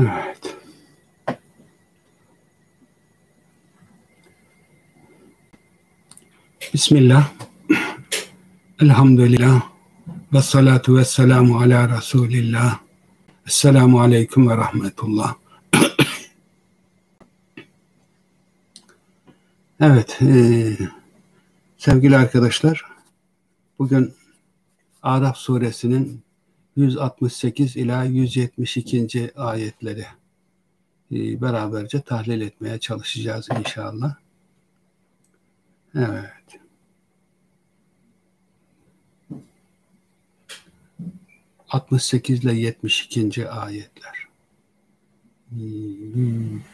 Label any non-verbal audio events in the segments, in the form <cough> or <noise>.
Evet. Bismillah. Elhamdülillah. Ve salatu ve selamu ala Resulillah. Esselamu aleyküm ve rahmetullah. evet, e, sevgili arkadaşlar, bugün Araf suresinin 168 ila 172. ayetleri e, beraberce tahlil etmeye çalışacağız inşallah. Evet. 68 ile 72. ayetler.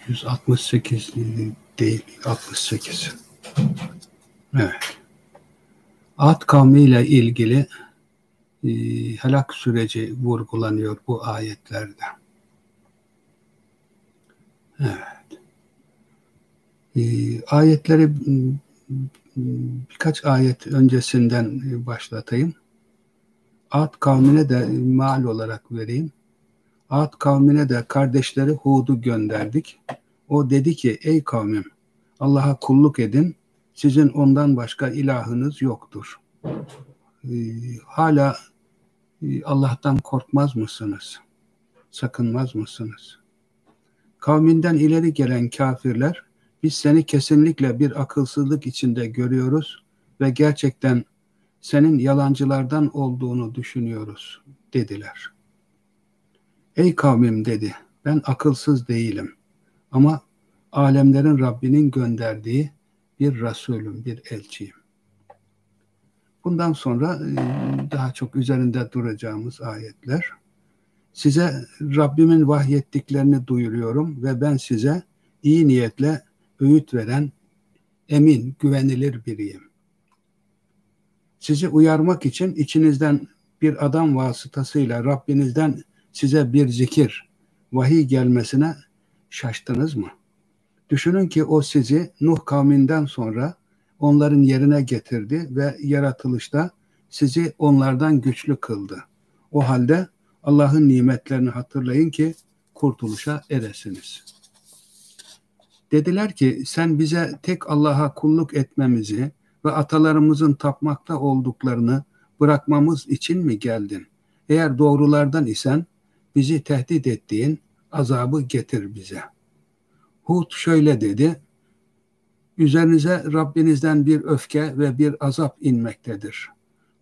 168 değil, 68. Evet. Ad kavmiyle ilgili e, helak süreci vurgulanıyor bu ayetlerde. Evet. E, ayetleri birkaç ayet öncesinden başlatayım. Ad kavmine de mal olarak vereyim. Ad kavmine de kardeşleri Hud'u gönderdik. O dedi ki ey kavmim Allah'a kulluk edin. Sizin ondan başka ilahınız yoktur. Ee, hala Allah'tan korkmaz mısınız? Sakınmaz mısınız? Kavminden ileri gelen kafirler biz seni kesinlikle bir akılsızlık içinde görüyoruz ve gerçekten senin yalancılardan olduğunu düşünüyoruz dediler. Ey kavmim dedi ben akılsız değilim ama alemlerin Rabbinin gönderdiği bir Resulüm, bir elçiyim. Bundan sonra e, daha çok üzerinde duracağımız ayetler. Size Rabbimin vahyettiklerini duyuruyorum ve ben size iyi niyetle öğüt veren, emin, güvenilir biriyim. Sizi uyarmak için içinizden bir adam vasıtasıyla Rabbinizden size bir zikir, vahiy gelmesine şaştınız mı? Düşünün ki o sizi Nuh kavminden sonra onların yerine getirdi ve yaratılışta sizi onlardan güçlü kıldı. O halde Allah'ın nimetlerini hatırlayın ki kurtuluşa eresiniz. Dediler ki sen bize tek Allah'a kulluk etmemizi ve atalarımızın tapmakta olduklarını bırakmamız için mi geldin? Eğer doğrulardan isen bizi tehdit ettiğin azabı getir bize. Hud şöyle dedi, Üzerinize Rabbinizden bir öfke ve bir azap inmektedir.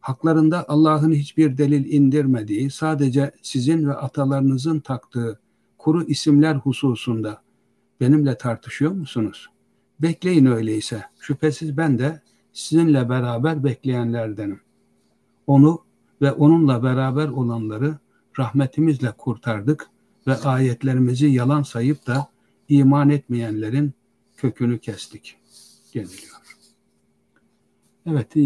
Haklarında Allah'ın hiçbir delil indirmediği, sadece sizin ve atalarınızın taktığı kuru isimler hususunda benimle tartışıyor musunuz? Bekleyin öyleyse. Şüphesiz ben de sizinle beraber bekleyenlerdenim. Onu ve onunla beraber olanları rahmetimizle kurtardık ve ayetlerimizi yalan sayıp da iman etmeyenlerin kökünü kestik deniliyor. Evet,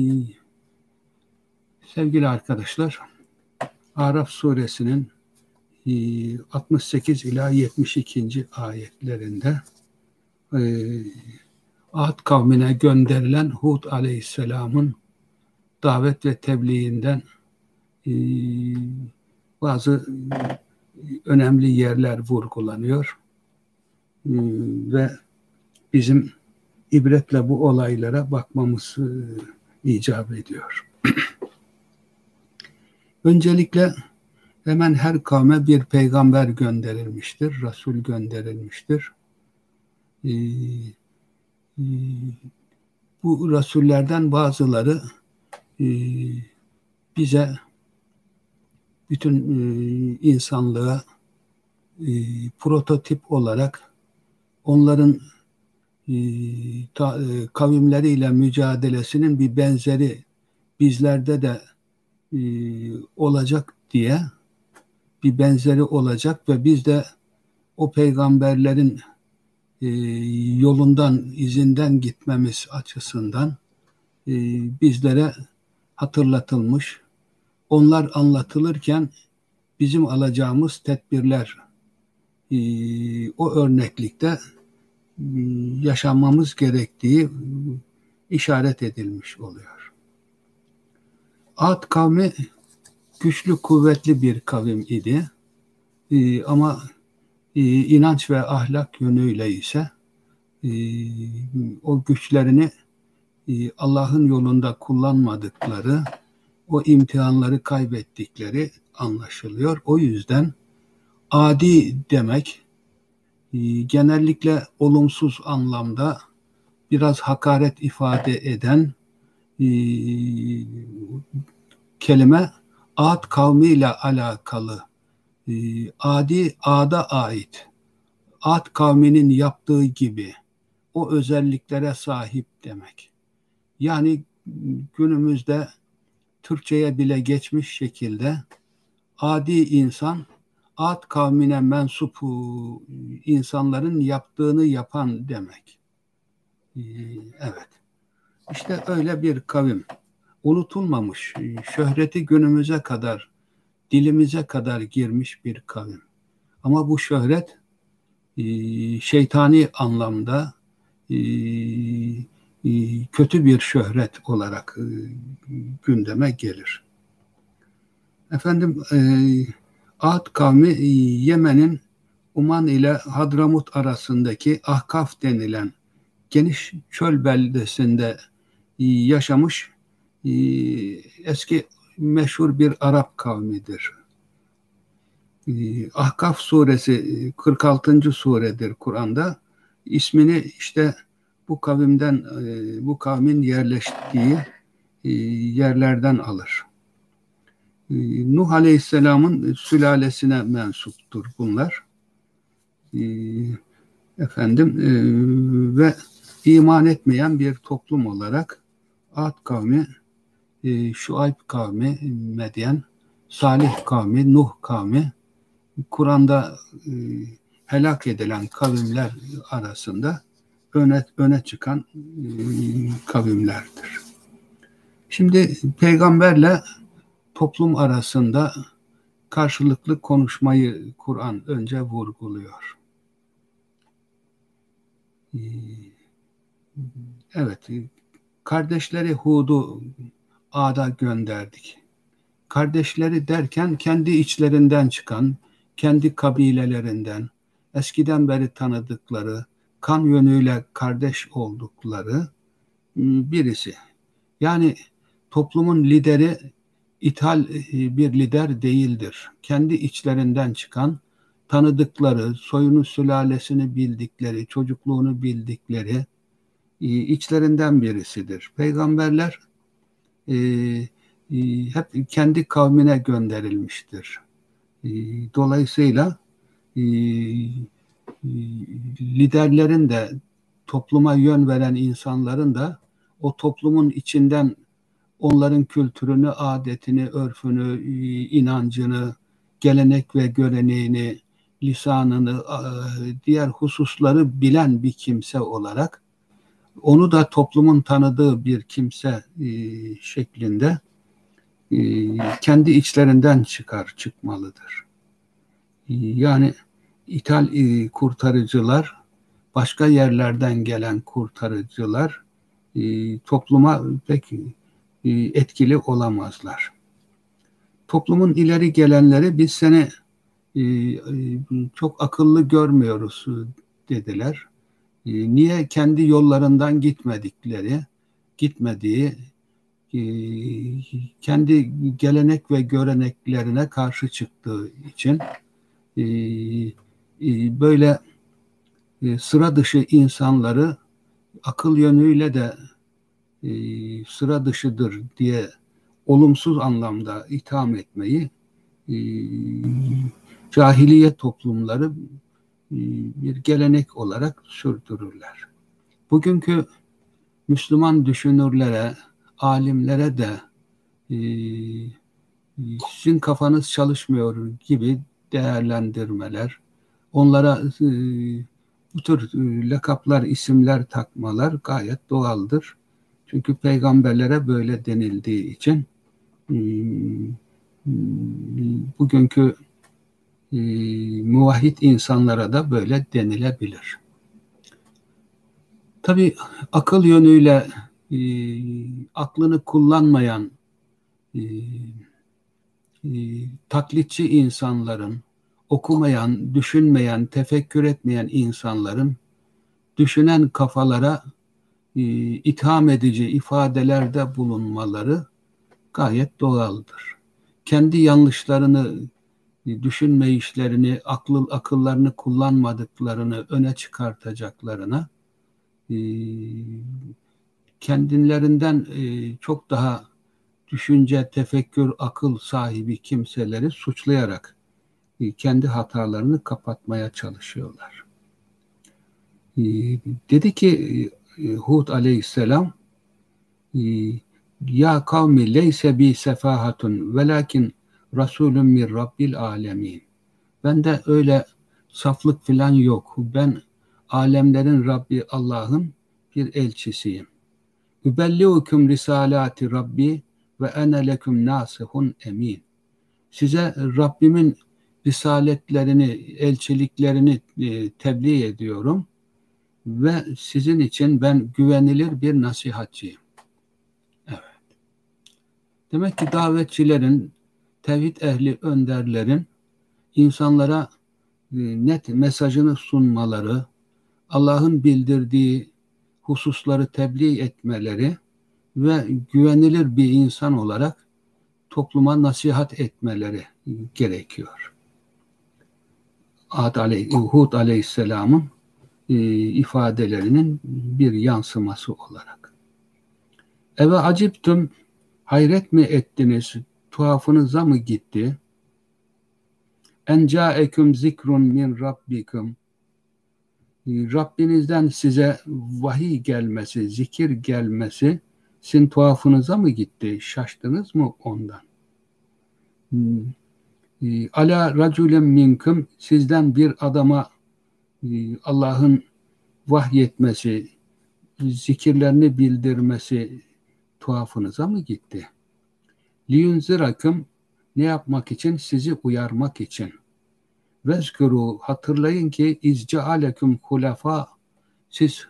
sevgili arkadaşlar, Araf suresinin 68 ila 72. ayetlerinde e, Ad kavmine gönderilen Hud aleyhisselamın davet ve tebliğinden e, bazı önemli yerler vurgulanıyor e, ve bizim ibretle bu olaylara bakmamız e, icap ediyor. <clears throat> Öncelikle hemen her kavme bir peygamber gönderilmiştir, Resul gönderilmiştir. Ee, e, bu Resullerden bazıları e, bize bütün e, insanlığa e, prototip olarak onların e, ta, e, kavimleriyle mücadelesinin bir benzeri bizlerde de e, olacak diye bir benzeri olacak ve biz de o peygamberlerin e, yolundan, izinden gitmemiz açısından e, bizlere hatırlatılmış. Onlar anlatılırken bizim alacağımız tedbirler e, o örneklikte yaşanmamız gerektiği işaret edilmiş oluyor. Ad kavmi güçlü kuvvetli bir kavim idi. Ee, ama inanç ve ahlak yönüyle ise o güçlerini Allah'ın yolunda kullanmadıkları, o imtihanları kaybettikleri anlaşılıyor. O yüzden adi demek genellikle olumsuz anlamda biraz hakaret ifade eden kelime Ad kavmiyle alakalı. Adi Ad'a ait. Ad kavminin yaptığı gibi o özelliklere sahip demek. Yani günümüzde Türkçe'ye bile geçmiş şekilde adi insan Ad kavmine mensup insanların yaptığını yapan demek. Evet. İşte öyle bir kavim. Unutulmamış, şöhreti günümüze kadar, dilimize kadar girmiş bir kavim. Ama bu şöhret şeytani anlamda kötü bir şöhret olarak gündeme gelir. Efendim Ad kavmi Yemen'in Uman ile Hadramut arasındaki Ahkaf denilen geniş çöl beldesinde yaşamış eski meşhur bir Arap kavmidir. Ahkaf suresi 46. suredir Kur'an'da. İsmini işte bu kavimden, bu kavmin yerleştiği yerlerden alır. Nuh Aleyhisselam'ın sülalesine mensuptur bunlar. Efendim ve iman etmeyen bir toplum olarak Ad kavmi, Şuayb kavmi, Medyen, Salih kavmi, Nuh kavmi, Kur'an'da helak edilen kavimler arasında öne, öne çıkan kavimlerdir. Şimdi peygamberle toplum arasında karşılıklı konuşmayı Kur'an önce vurguluyor. Evet, kardeşleri Hud'u Ad'a gönderdik. Kardeşleri derken kendi içlerinden çıkan, kendi kabilelerinden, eskiden beri tanıdıkları, kan yönüyle kardeş oldukları birisi. Yani toplumun lideri ithal e, bir lider değildir. Kendi içlerinden çıkan, tanıdıkları, soyunu sülalesini bildikleri, çocukluğunu bildikleri e, içlerinden birisidir. Peygamberler e, hep kendi kavmine gönderilmiştir. Dolayısıyla liderlerin de topluma yön veren insanların da o toplumun içinden onların kültürünü, adetini, örfünü, inancını, gelenek ve göreneğini, lisanını, diğer hususları bilen bir kimse olarak onu da toplumun tanıdığı bir kimse şeklinde kendi içlerinden çıkar, çıkmalıdır. Yani ithal kurtarıcılar, başka yerlerden gelen kurtarıcılar topluma pek e, etkili olamazlar. Toplumun ileri gelenleri biz seni e, e, çok akıllı görmüyoruz dediler. Niye kendi yollarından gitmedikleri, gitmediği, kendi gelenek ve göreneklerine karşı çıktığı için böyle sıra dışı insanları akıl yönüyle de e, sıra dışıdır diye olumsuz anlamda itham etmeyi e, cahiliye toplumları e, bir gelenek olarak sürdürürler. Bugünkü Müslüman düşünürlere, alimlere de e, sizin kafanız çalışmıyor gibi değerlendirmeler, onlara e, bu tür e, lakaplar, isimler takmalar gayet doğaldır. Çünkü peygamberlere böyle denildiği için hmm, bugünkü e, muvahhid insanlara da böyle denilebilir. Tabi akıl yönüyle e, aklını kullanmayan e, e, taklitçi insanların, okumayan, düşünmeyen, tefekkür etmeyen insanların düşünen kafalara e, itham edici ifadelerde bulunmaları gayet doğaldır. Kendi yanlışlarını e, düşünme işlerini, akıl akıllarını kullanmadıklarını öne çıkartacaklarına e, kendilerinden e, çok daha düşünce, tefekkür, akıl sahibi kimseleri suçlayarak kendi hatalarını kapatmaya çalışıyorlar. Dedi ki Hud aleyhisselam ya kavmi leyse bi sefahatun velakin Resulüm min Rabbil alemin. Bende öyle saflık filan yok. Ben alemlerin Rabbi Allah'ın bir elçisiyim. Übelliukum risalati Rabbi ve ene leküm nasihun emin. Size Rabbimin risaletlerini, elçiliklerini e, tebliğ ediyorum ve sizin için ben güvenilir bir nasihatçıyım. Evet. Demek ki davetçilerin, tevhid ehli önderlerin insanlara e, net mesajını sunmaları, Allah'ın bildirdiği hususları tebliğ etmeleri ve güvenilir bir insan olarak topluma nasihat etmeleri gerekiyor. Ad aleyh, Hud aleyhisselamın e, ifadelerinin bir yansıması olarak. Eve aciptüm hayret mi ettiniz tuhafınıza mı gitti? En caeküm zikrun min rabbikum Rabbinizden size vahiy gelmesi, zikir gelmesi sizin tuhafınıza mı gitti? Şaştınız mı ondan? Hmm. Ee, ala raculem minkum sizden bir adama e, Allah'ın vahyetmesi, zikirlerini bildirmesi tuhafınıza mı gitti? Liyunzirakım ne yapmak için? Sizi uyarmak için. Vezkuru hatırlayın ki izcealeküm hulafa siz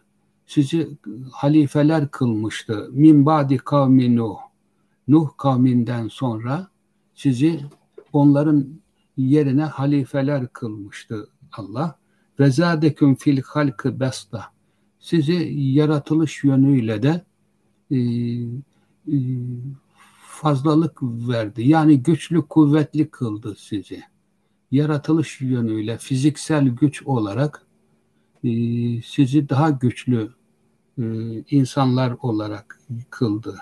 sizi halifeler kılmıştı. Min badi kavmi Nuh. Nuh kavminden sonra sizi onların yerine halifeler kılmıştı Allah. Ve zadeküm fil halkı besta. Sizi yaratılış yönüyle de e, e, fazlalık verdi. Yani güçlü, kuvvetli kıldı sizi. Yaratılış yönüyle fiziksel güç olarak e, sizi daha güçlü e, insanlar olarak kıldı.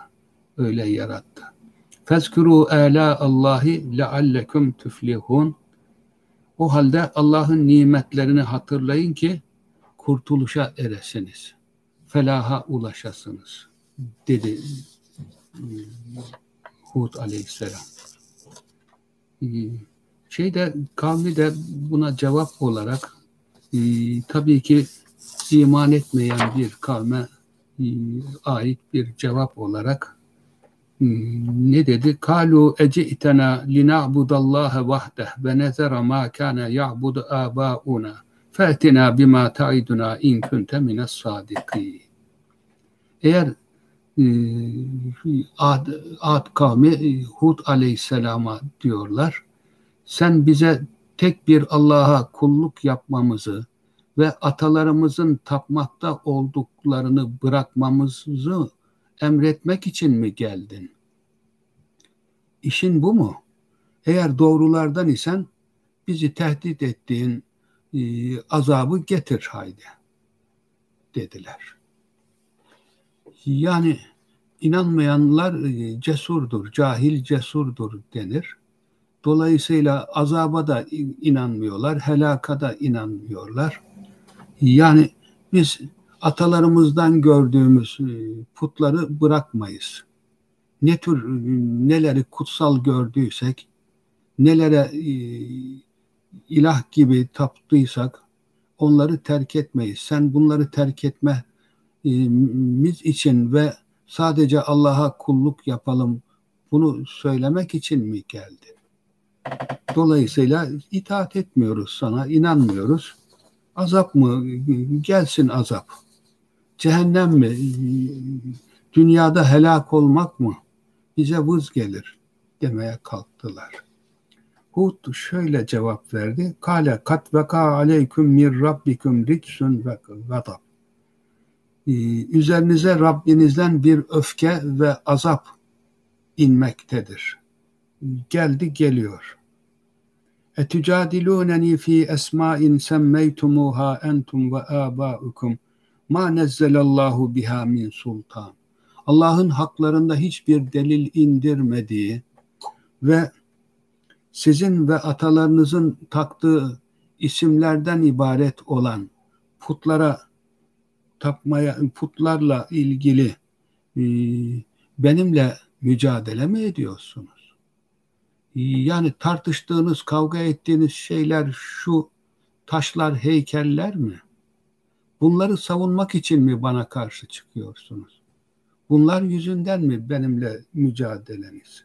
Öyle yarattı. Fezkuru ala Allahi leallekum tuflihun. O halde Allah'ın nimetlerini hatırlayın ki kurtuluşa eresiniz. Felaha ulaşasınız dedi Hud aleyhisselam. Şeyde kavmi de buna cevap olarak e, tabii ki iman etmeyen bir kavme ait bir cevap olarak ne dedi? Kalu eci'tena lina'budallaha vahdeh ve nezera ma kana ya'budu abauna fe'tina bima ta'iduna in kunte mines. Eğer e, Ad, Ad kavmi e, Hud aleyhisselama diyorlar. Sen bize tek bir Allah'a kulluk yapmamızı ve atalarımızın tapmakta olduklarını bırakmamızı emretmek için mi geldin? İşin bu mu? Eğer doğrulardan isen bizi tehdit ettiğin e, azabı getir haydi dediler. Yani inanmayanlar e, cesurdur, cahil cesurdur denir. Dolayısıyla azaba da inanmıyorlar, helaka da inanmıyorlar. Yani biz atalarımızdan gördüğümüz e, putları bırakmayız. Ne tür neleri kutsal gördüysek, nelere e, ilah gibi taptıysak onları terk etmeyiz. Sen bunları terk etmemiz için ve sadece Allah'a kulluk yapalım bunu söylemek için mi geldi? Dolayısıyla itaat etmiyoruz sana, inanmıyoruz. Azap mı? Gelsin azap. Cehennem mi? Dünyada helak olmak mı? Bize vız gelir demeye kalktılar. Hud şöyle cevap verdi. Kale kat veka aleyküm mir rabbikum ritsun ve gadab. Ee, üzerinize Rabbinizden bir öfke ve azap inmektedir. Geldi geliyor. Etücadilûneni fî esmâin semmeytumuhâ entum ve âbâukum ma nezzelallahu biha min sultan. Allah'ın haklarında hiçbir delil indirmediği ve sizin ve atalarınızın taktığı isimlerden ibaret olan putlara tapmaya, putlarla ilgili e, benimle mücadele mi ediyorsunuz? E, yani tartıştığınız, kavga ettiğiniz şeyler şu taşlar, heykeller mi? Bunları savunmak için mi bana karşı çıkıyorsunuz? Bunlar yüzünden mi benimle mücadeleniz?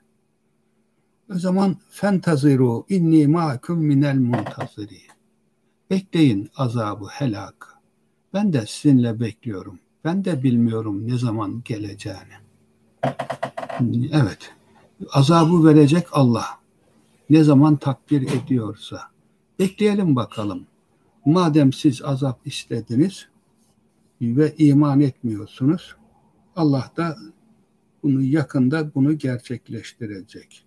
O zaman fentaziru inni ma'kum minel muntaziri. Bekleyin azabı helak. Ben de sizinle bekliyorum. Ben de bilmiyorum ne zaman geleceğini. Evet. Azabı verecek Allah. Ne zaman takdir ediyorsa. Bekleyelim bakalım. Madem siz azap istediniz ve iman etmiyorsunuz, Allah da bunu yakında bunu gerçekleştirecek.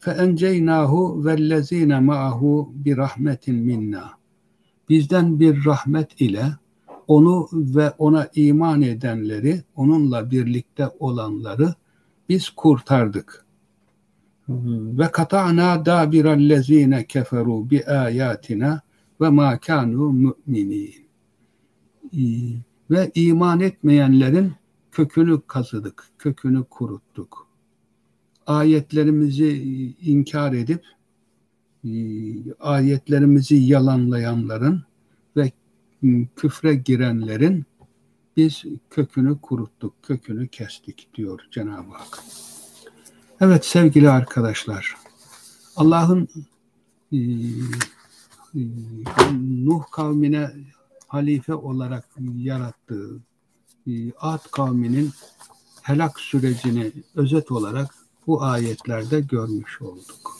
فَاَنْجَيْنَاهُ وَالَّذ۪ينَ مَعَهُ بِرَحْمَةٍ مِنَّا Bizden bir rahmet ile onu ve ona iman edenleri, onunla birlikte olanları biz kurtardık. Ve kata'na dabirallezine keferu bi ayatina ve ma kanu mu'minin. Ve iman etmeyenlerin kökünü kazıdık, kökünü kuruttuk. Ayetlerimizi inkar edip e, ayetlerimizi yalanlayanların ve küfre girenlerin biz kökünü kuruttuk, kökünü kestik diyor Cenab-ı Hak. Evet sevgili arkadaşlar, Allah'ın e, e, Nuh kavmine halife olarak yarattığı Ad kavminin helak sürecini özet olarak bu ayetlerde görmüş olduk.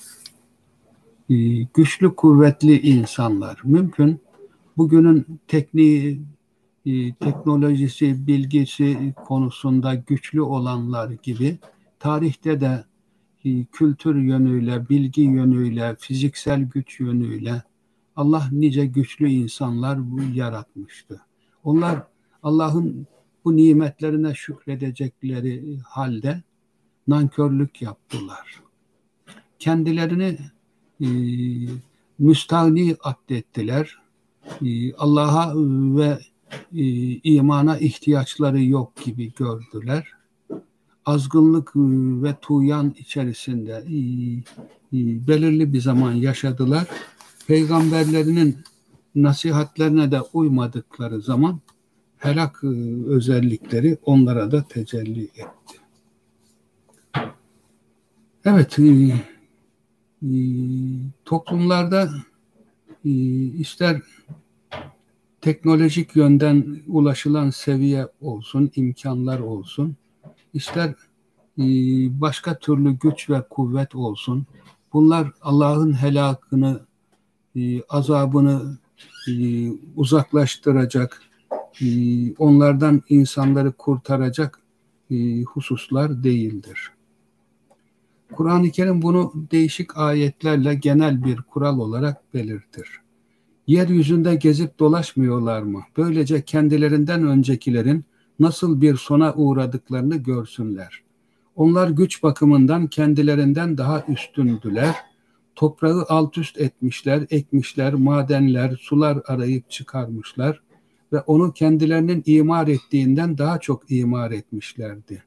Güçlü kuvvetli insanlar mümkün bugünün tekniği teknolojisi, bilgisi konusunda güçlü olanlar gibi tarihte de kültür yönüyle, bilgi yönüyle, fiziksel güç yönüyle Allah nice güçlü insanlar yaratmıştı. Onlar Allah'ın bu nimetlerine şükredecekleri halde nankörlük yaptılar. Kendilerini e, müstahni addettiler. E, Allah'a ve e, imana ihtiyaçları yok gibi gördüler. Azgınlık e, ve tuyan içerisinde e, e, belirli bir zaman yaşadılar. Peygamberlerinin nasihatlerine de uymadıkları zaman helak e, özellikleri onlara da tecelli etti. Evet, e, e, toplumlarda ister teknolojik yönden ulaşılan seviye olsun, imkanlar olsun, ister başka türlü güç ve kuvvet olsun, bunlar Allah'ın helakını, azabını uzaklaştıracak, onlardan insanları kurtaracak e, hususlar değildir. Kur'an-ı Kerim bunu değişik ayetlerle genel bir kural olarak belirtir. Yeryüzünde gezip dolaşmıyorlar mı? Böylece kendilerinden öncekilerin nasıl bir sona uğradıklarını görsünler. Onlar güç bakımından kendilerinden daha üstündüler. Toprağı alt üst etmişler, ekmişler, madenler, sular arayıp çıkarmışlar ve onu kendilerinin imar ettiğinden daha çok imar etmişlerdi.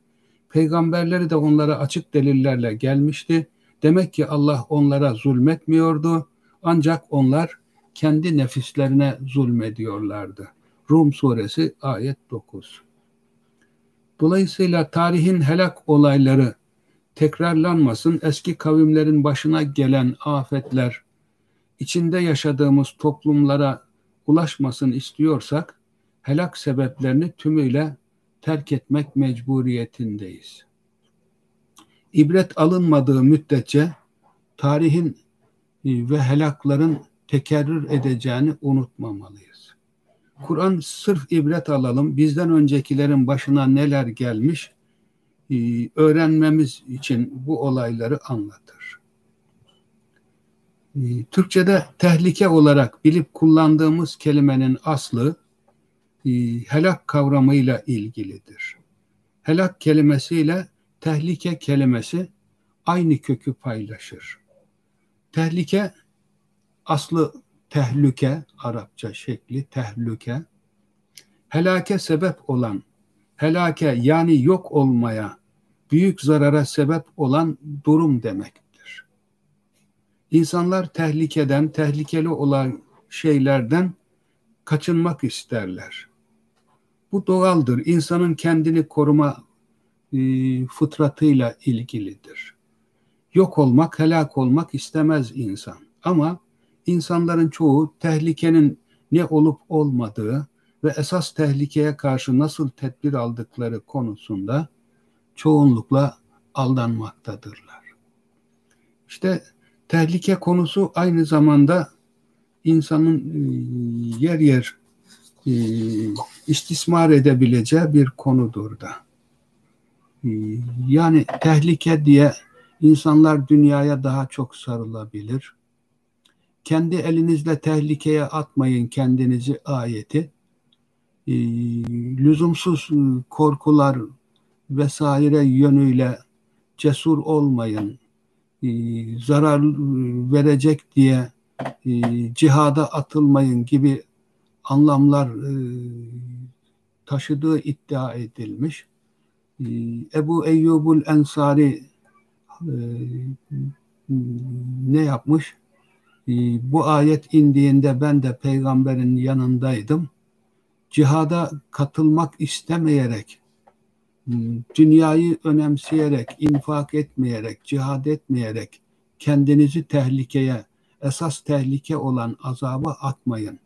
Peygamberleri de onlara açık delillerle gelmişti. Demek ki Allah onlara zulmetmiyordu. Ancak onlar kendi nefislerine zulmediyorlardı. Rum suresi ayet 9. Dolayısıyla tarihin helak olayları tekrarlanmasın, eski kavimlerin başına gelen afetler, içinde yaşadığımız toplumlara ulaşmasın istiyorsak helak sebeplerini tümüyle terk etmek mecburiyetindeyiz. İbret alınmadığı müddetçe tarihin ve helakların tekerrür edeceğini unutmamalıyız. Kur'an sırf ibret alalım, bizden öncekilerin başına neler gelmiş e, öğrenmemiz için bu olayları anlatır. E, Türkçe'de tehlike olarak bilip kullandığımız kelimenin aslı e, helak kavramıyla ilgilidir. Helak kelimesiyle tehlike kelimesi aynı kökü paylaşır. Tehlike aslı tehlike, Arapça şekli tehlike. Helake sebep olan, helake yani yok olmaya, büyük zarara sebep olan durum demektir. İnsanlar tehlikeden, tehlikeli olan şeylerden kaçınmak isterler. Bu doğaldır. İnsanın kendini koruma e, fıtratıyla ilgilidir. Yok olmak, helak olmak istemez insan. Ama insanların çoğu tehlikenin ne olup olmadığı ve esas tehlikeye karşı nasıl tedbir aldıkları konusunda çoğunlukla aldanmaktadırlar. İşte tehlike konusu aynı zamanda insanın e, yer yer e, istismar edebileceği bir konudur da. E, yani tehlike diye insanlar dünyaya daha çok sarılabilir. Kendi elinizle tehlikeye atmayın kendinizi ayeti. Lüzumsuz korkular vesaire yönüyle cesur olmayın, zarar verecek diye cihada atılmayın gibi anlamlar e, taşıdığı iddia edilmiş. E, Ebu Eyyubul Ensari e, ne yapmış? E, bu ayet indiğinde ben de peygamberin yanındaydım. Cihada katılmak istemeyerek, dünyayı önemseyerek, infak etmeyerek, cihad etmeyerek kendinizi tehlikeye, esas tehlike olan azaba atmayın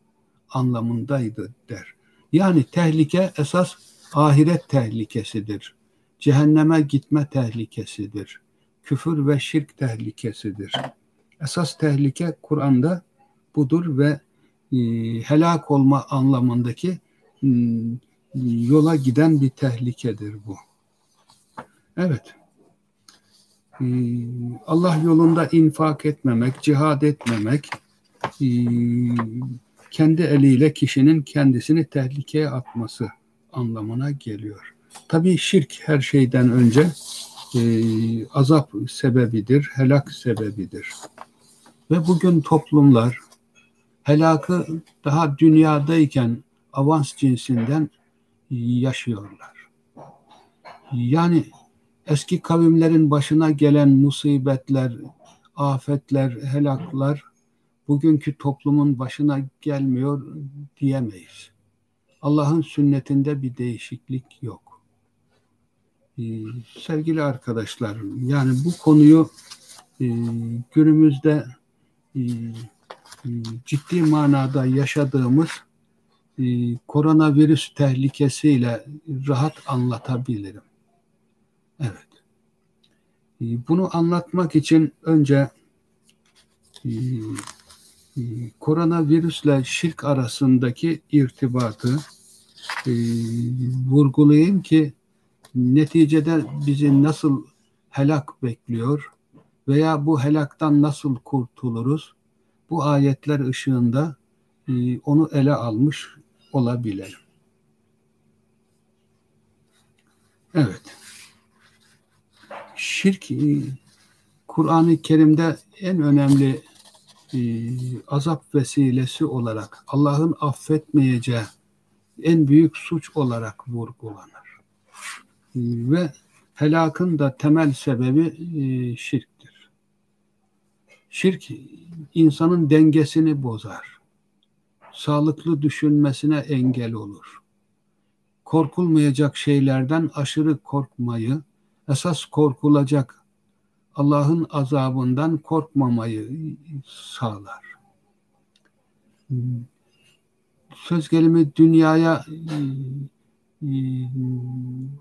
anlamındaydı der. Yani tehlike esas ahiret tehlikesidir. Cehenneme gitme tehlikesidir. Küfür ve şirk tehlikesidir. Esas tehlike Kur'an'da budur ve e, helak olma anlamındaki e, yola giden bir tehlikedir bu. Evet. E, Allah yolunda infak etmemek, cihad etmemek, e, kendi eliyle kişinin kendisini tehlikeye atması anlamına geliyor. Tabi şirk her şeyden önce e, azap sebebidir, helak sebebidir. Ve bugün toplumlar helakı daha dünyadayken avans cinsinden yaşıyorlar. Yani eski kavimlerin başına gelen musibetler, afetler, helaklar bugünkü toplumun başına gelmiyor diyemeyiz. Allah'ın sünnetinde bir değişiklik yok. Ee, sevgili arkadaşlar, yani bu konuyu e, günümüzde e, e, ciddi manada yaşadığımız e, koronavirüs tehlikesiyle rahat anlatabilirim. Evet. E, bunu anlatmak için önce e, ee, koronavirüsle şirk arasındaki irtibatı e, vurgulayayım ki neticede bizi nasıl helak bekliyor veya bu helaktan nasıl kurtuluruz bu ayetler ışığında e, onu ele almış olabilelim. Evet. Şirk Kur'an-ı Kerim'de en önemli e, azap vesilesi olarak Allah'ın affetmeyeceği en büyük suç olarak vurgulanır. E, ve helakın da temel sebebi e, şirktir. Şirk insanın dengesini bozar. Sağlıklı düşünmesine engel olur. Korkulmayacak şeylerden aşırı korkmayı, esas korkulacak Allah'ın azabından korkmamayı sağlar. Söz gelimi dünyaya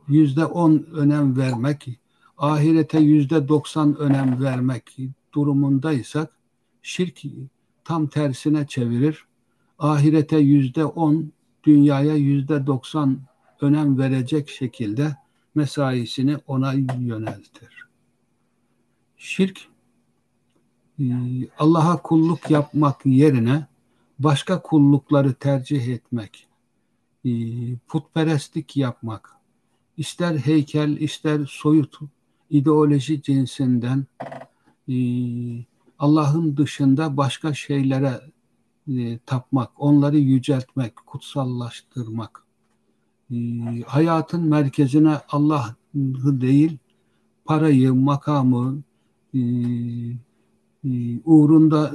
yüzde on önem vermek, ahirete yüzde doksan önem vermek durumundaysak, Şirk tam tersine çevirir. Ahirete yüzde on, dünyaya yüzde doksan önem verecek şekilde mesaisini ona yöneltir. Şirk e, Allah'a kulluk yapmak yerine başka kullukları tercih etmek, e, putperestlik yapmak, ister heykel, ister soyut ideoloji cinsinden e, Allah'ın dışında başka şeylere tapmak, onları yüceltmek, kutsallaştırmak, hayatın merkezine Allah'ı değil, parayı, makamı, uğrunda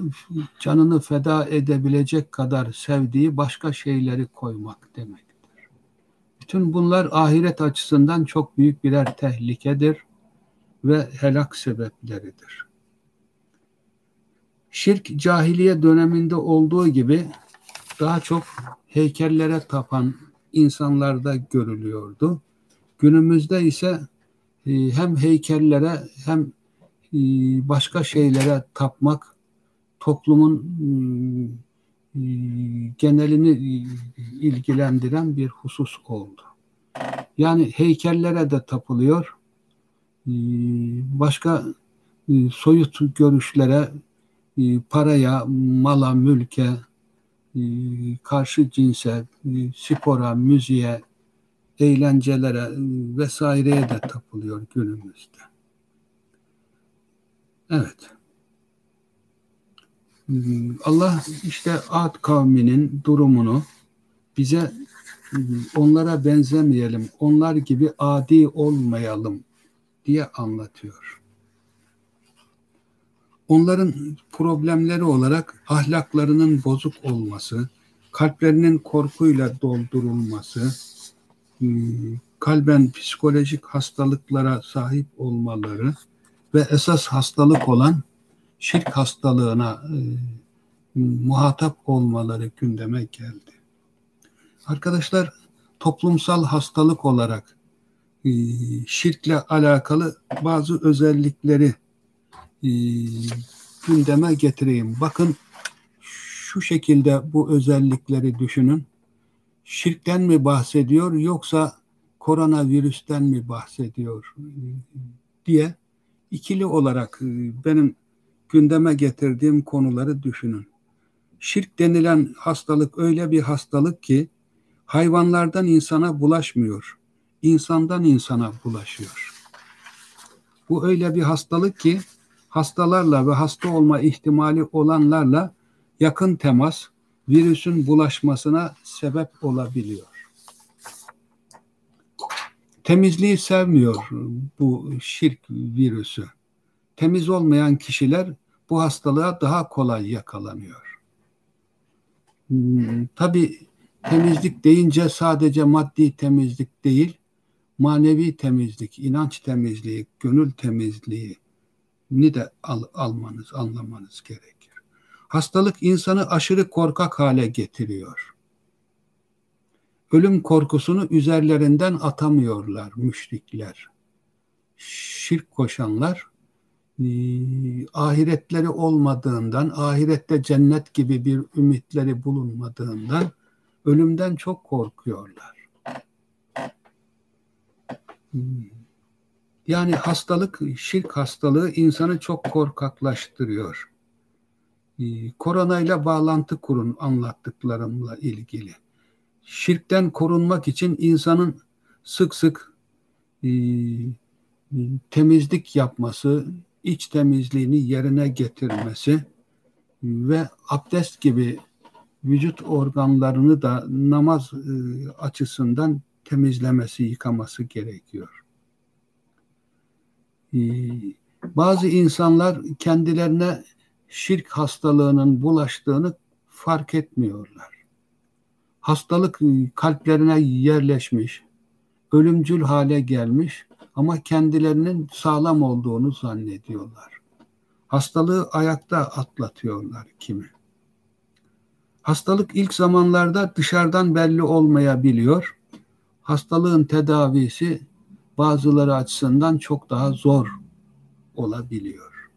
canını feda edebilecek kadar sevdiği başka şeyleri koymak demektir. Bütün bunlar ahiret açısından çok büyük birer tehlikedir ve helak sebepleridir. Şirk cahiliye döneminde olduğu gibi daha çok heykellere tapan insanlarda görülüyordu. Günümüzde ise e, hem heykellere hem e, başka şeylere tapmak toplumun e, genelini ilgilendiren bir husus oldu. Yani heykellere de tapılıyor, başka soyut görüşlere, paraya, mala, mülke, karşı cinse, spora, müziğe, eğlencelere vesaireye de tapılıyor günümüzde. Evet. Allah işte Ad kavminin durumunu bize onlara benzemeyelim, onlar gibi adi olmayalım diye anlatıyor. Onların problemleri olarak ahlaklarının bozuk olması, kalplerinin korkuyla doldurulması, kalben psikolojik hastalıklara sahip olmaları, ve esas hastalık olan şirk hastalığına e, muhatap olmaları gündeme geldi. Arkadaşlar toplumsal hastalık olarak e, şirkle alakalı bazı özellikleri e, gündeme getireyim. Bakın şu şekilde bu özellikleri düşünün. Şirkten mi bahsediyor yoksa koronavirüsten mi bahsediyor e, diye ikili olarak e, benim gündeme getirdiğim konuları düşünün. Şirk denilen hastalık öyle bir hastalık ki hayvanlardan insana bulaşmıyor. İnsandan insana bulaşıyor. Bu öyle bir hastalık ki hastalarla ve hasta olma ihtimali olanlarla yakın temas virüsün bulaşmasına sebep olabiliyor. Temizliği sevmiyor bu şirk virüsü. Temiz olmayan kişiler bu hastalığa daha kolay yakalanıyor. Hmm, Tabi temizlik deyince sadece maddi temizlik değil, manevi temizlik, inanç temizliği, gönül temizliği ni de al, almanız, anlamanız gerekir. Hastalık insanı aşırı korkak hale getiriyor ölüm korkusunu üzerlerinden atamıyorlar müşrikler. Şirk koşanlar e, ahiretleri olmadığından, ahirette cennet gibi bir ümitleri bulunmadığından ölümden çok korkuyorlar. Yani hastalık, şirk hastalığı insanı çok korkaklaştırıyor. E, koronayla bağlantı kurun anlattıklarımla ilgili şirkten korunmak için insanın sık sık e, temizlik yapması, iç temizliğini yerine getirmesi ve abdest gibi vücut organlarını da namaz e, açısından temizlemesi, yıkaması gerekiyor. E, bazı insanlar kendilerine şirk hastalığının bulaştığını fark etmiyorlar hastalık kalplerine yerleşmiş, ölümcül hale gelmiş ama kendilerinin sağlam olduğunu zannediyorlar. Hastalığı ayakta atlatıyorlar kimi. Hastalık ilk zamanlarda dışarıdan belli olmayabiliyor. Hastalığın tedavisi bazıları açısından çok daha zor olabiliyor.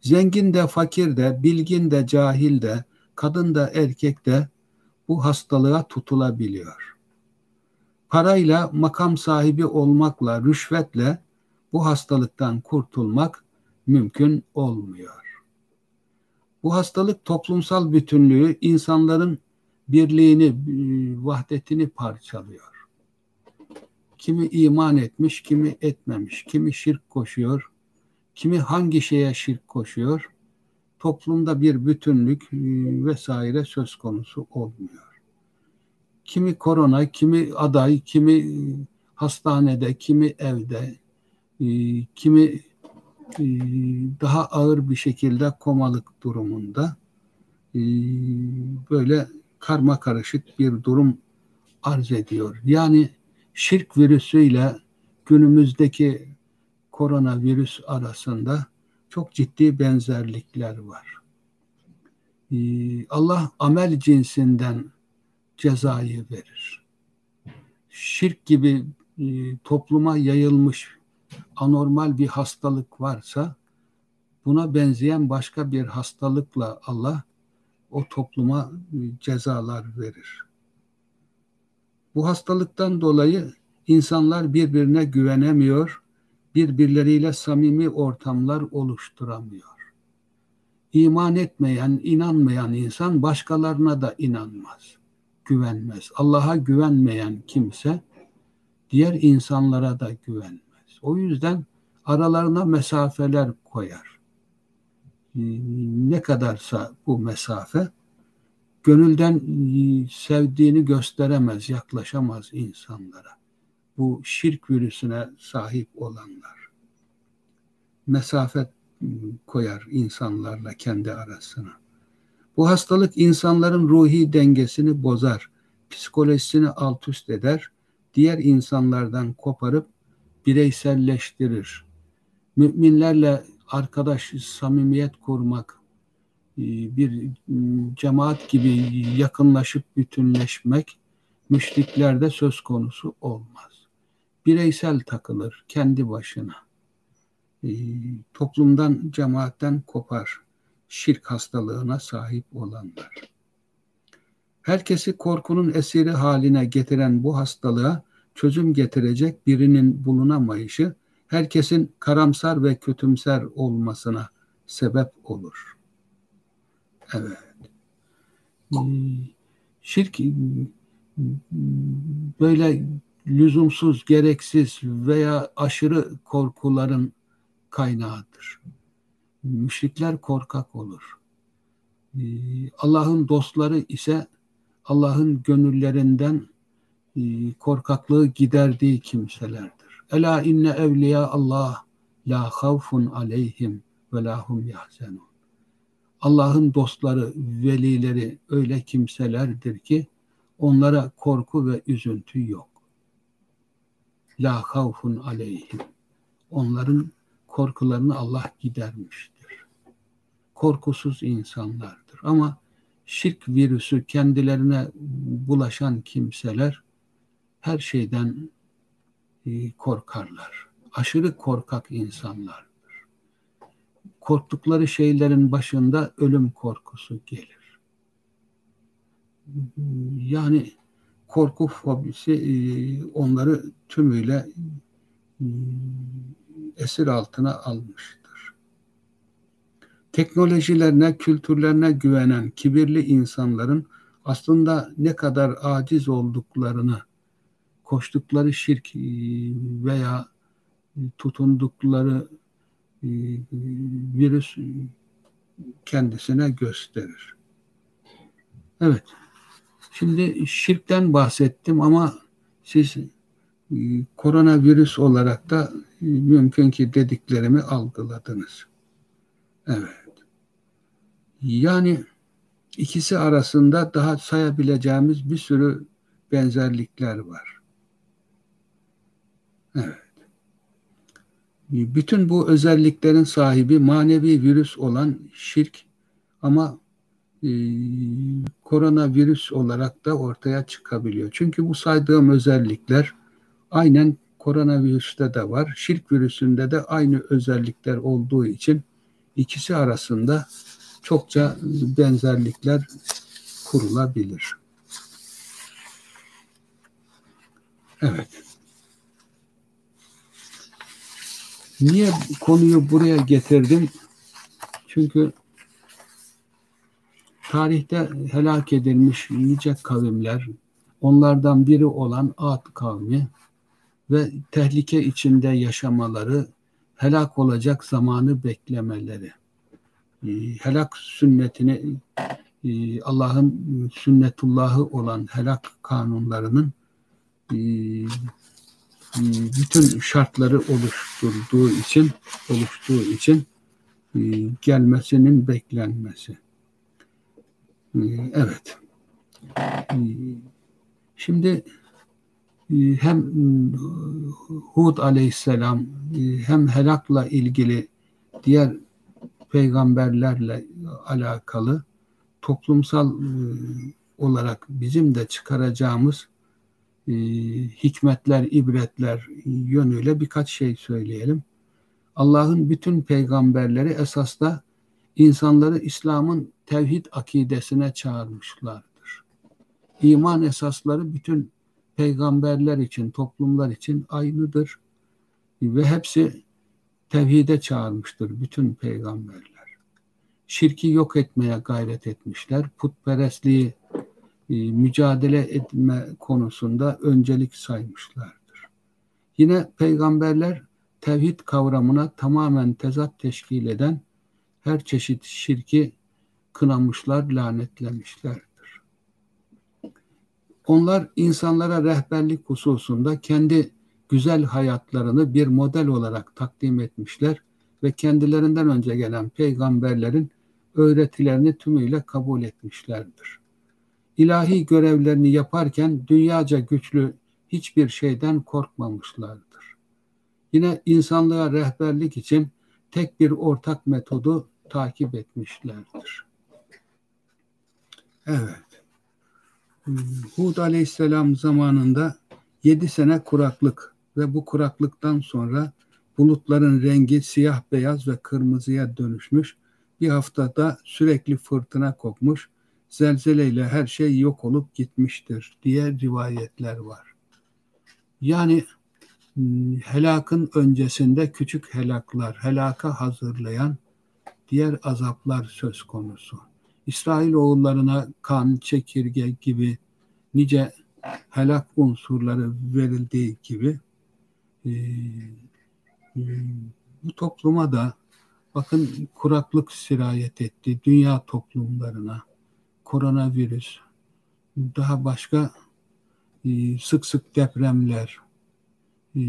Zengin de, fakir de, bilgin de, cahil de, kadın da, erkek de bu hastalığa tutulabiliyor. Parayla, makam sahibi olmakla, rüşvetle bu hastalıktan kurtulmak mümkün olmuyor. Bu hastalık toplumsal bütünlüğü, insanların birliğini, vahdetini parçalıyor. Kimi iman etmiş, kimi etmemiş, kimi şirk koşuyor, kimi hangi şeye şirk koşuyor. Toplumda bir bütünlük e, vesaire söz konusu olmuyor. Kimi korona, kimi aday, kimi e, hastanede, kimi evde, e, kimi daha ağır bir şekilde komalık durumunda böyle karma karışık bir durum arz ediyor. Yani şirk virüsüyle günümüzdeki koronavirüs arasında çok ciddi benzerlikler var. Ee, Allah amel cinsinden cezayı verir. Şirk gibi e, topluma yayılmış anormal bir hastalık varsa buna benzeyen başka bir hastalıkla Allah o topluma e, cezalar verir. Bu hastalıktan dolayı insanlar birbirine güvenemiyor, birbirleriyle samimi ortamlar oluşturamıyor. İman etmeyen, inanmayan insan başkalarına da inanmaz, güvenmez. Allah'a güvenmeyen kimse diğer insanlara da güvenmez. O yüzden aralarına mesafeler koyar. Ee, ne kadarsa bu mesafe gönülden e, sevdiğini gösteremez, yaklaşamaz insanlara. Bu şirk virüsüne sahip olanlar. Mesafe koyar insanlarla kendi arasına. Bu hastalık insanların ruhi dengesini bozar, psikolojisini alt üst eder, diğer insanlardan koparıp bireyselleştirir. Müminlerle arkadaş, samimiyet kurmak, bir cemaat gibi yakınlaşıp bütünleşmek müşriklerde söz konusu olmaz. Bireysel takılır kendi başına. E, toplumdan, cemaatten kopar şirk hastalığına sahip olanlar. Herkesi korkunun esiri haline getiren bu hastalığa çözüm getirecek birinin bulunamayışı herkesin karamsar ve kötümser olmasına sebep olur. Evet. Şirk böyle lüzumsuz, gereksiz veya aşırı korkuların kaynağıdır. Müşrikler korkak olur. Allah'ın dostları ise Allah'ın gönüllerinden e, korkaklığı giderdiği kimselerdir. Ela inne evliya Allah la havfun aleyhim ve lahum yahzenun. Allah'ın dostları, velileri öyle kimselerdir ki onlara korku ve üzüntü yok. La havfun aleyhim. Onların korkularını Allah gidermiştir. Korkusuz insanlardır. Ama şirk virüsü kendilerine bulaşan kimseler her şeyden e, korkarlar. Aşırı korkak insanlardır. Korktukları şeylerin başında ölüm korkusu gelir. Yani korku fobisi e, onları tümüyle e, esir altına almıştır. Teknolojilerine, kültürlerine güvenen kibirli insanların aslında ne kadar aciz olduklarını koştukları şirk e, veya tutundukları virüs kendisine gösterir. Evet. Şimdi şirkten bahsettim ama siz e, koronavirüs olarak da mümkün ki dediklerimi algıladınız. Evet. Yani ikisi arasında daha sayabileceğimiz bir sürü benzerlikler var. Evet. Bütün bu özelliklerin sahibi manevi virüs olan şirk ama e, koronavirüs olarak da ortaya çıkabiliyor. Çünkü bu saydığım özellikler aynen koronavirüste de var. Şirk virüsünde de aynı özellikler olduğu için ikisi arasında çokça benzerlikler kurulabilir. Evet. Niye konuyu buraya getirdim? Çünkü tarihte helak edilmiş nice kavimler, onlardan biri olan Ad kavmi ve tehlike içinde yaşamaları, helak olacak zamanı beklemeleri, ee, helak sünnetini e, Allah'ın sünnetullahı olan helak kanunlarının e, bütün şartları oluşturduğu için oluştuğu için gelmesinin beklenmesi. Evet. Şimdi hem Hud aleyhisselam hem helakla ilgili diğer peygamberlerle alakalı toplumsal e, olarak bizim de çıkaracağımız e, hikmetler, ibretler yönüyle birkaç şey söyleyelim. Allah'ın bütün peygamberleri esasda insanları İslam'ın tevhid akidesine çağırmışlardır. İman esasları bütün peygamberler için, toplumlar için aynıdır. Ve hepsi tevhide çağırmıştır bütün peygamberler şirki yok etmeye gayret etmişler. Putperestliği mücadele etme konusunda öncelik saymışlardır. Yine peygamberler tevhid kavramına tamamen tezat teşkil eden her çeşit şirki kınamışlar, lanetlemişlerdir. Onlar insanlara rehberlik hususunda kendi güzel hayatlarını bir model olarak takdim etmişler ve kendilerinden önce gelen peygamberlerin öğretilerini tümüyle kabul etmişlerdir. İlahi görevlerini yaparken dünyaca güçlü hiçbir şeyden korkmamışlardır. Yine insanlığa rehberlik için tek bir ortak metodu takip etmişlerdir. Evet. Hud aleyhisselam zamanında yedi sene kuraklık ve bu kuraklıktan sonra bulutların rengi siyah beyaz ve kırmızıya dönüşmüş bir haftada sürekli fırtına kopmuş, zelzeleyle her şey yok olup gitmiştir diye rivayetler var. Yani hmm, helakın öncesinde küçük helaklar, helaka hazırlayan diğer azaplar söz konusu. İsrail oğullarına kan, çekirge gibi nice helak unsurları verildiği gibi e, bu topluma da Bakın kuraklık sirayet etti dünya toplumlarına. Koronavirüs, daha başka e, sık sık depremler, e,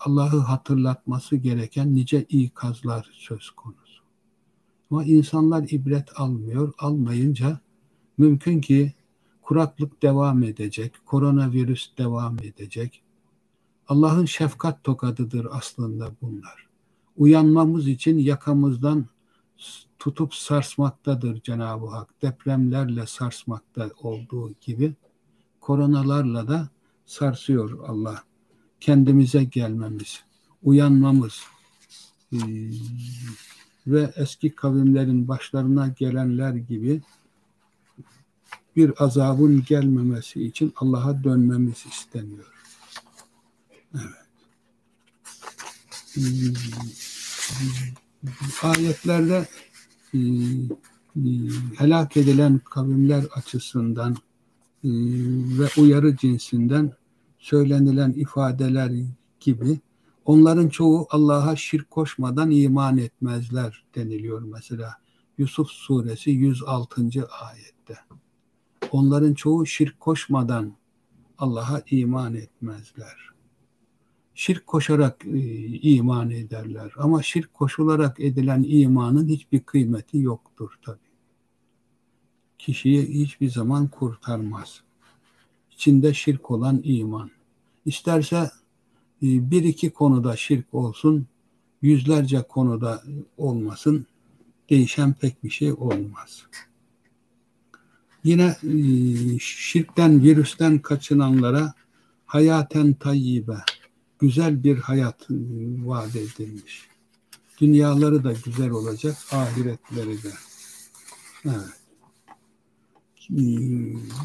Allah'ı hatırlatması gereken nice ikazlar söz konusu. Ama insanlar ibret almıyor. Almayınca mümkün ki kuraklık devam edecek, koronavirüs devam edecek. Allah'ın şefkat tokadıdır aslında bunlar uyanmamız için yakamızdan tutup sarsmaktadır Cenab-ı Hak. Depremlerle sarsmakta olduğu gibi koronalarla da sarsıyor Allah. Kendimize gelmemiz, uyanmamız ee, ve eski kavimlerin başlarına gelenler gibi bir azabın gelmemesi için Allah'a dönmemiz isteniyor. Evet ayetlerde e, e, helak edilen kavimler açısından e, ve uyarı cinsinden söylenilen ifadeler gibi onların çoğu Allah'a şirk koşmadan iman etmezler deniliyor mesela. Yusuf suresi 106. ayette. Onların çoğu şirk koşmadan Allah'a iman etmezler şirk koşarak e, iman ederler. Ama şirk koşularak edilen imanın hiçbir kıymeti yoktur tabi. Kişiyi hiçbir zaman kurtarmaz. İçinde şirk olan iman. İsterse e, bir iki konuda şirk olsun, yüzlerce konuda olmasın, değişen pek bir şey olmaz. Yine e, şirkten, virüsten kaçınanlara hayaten tayyibe, güzel bir hayat vaat edilmiş. Dünyaları da güzel olacak, ahiretleri de. Evet.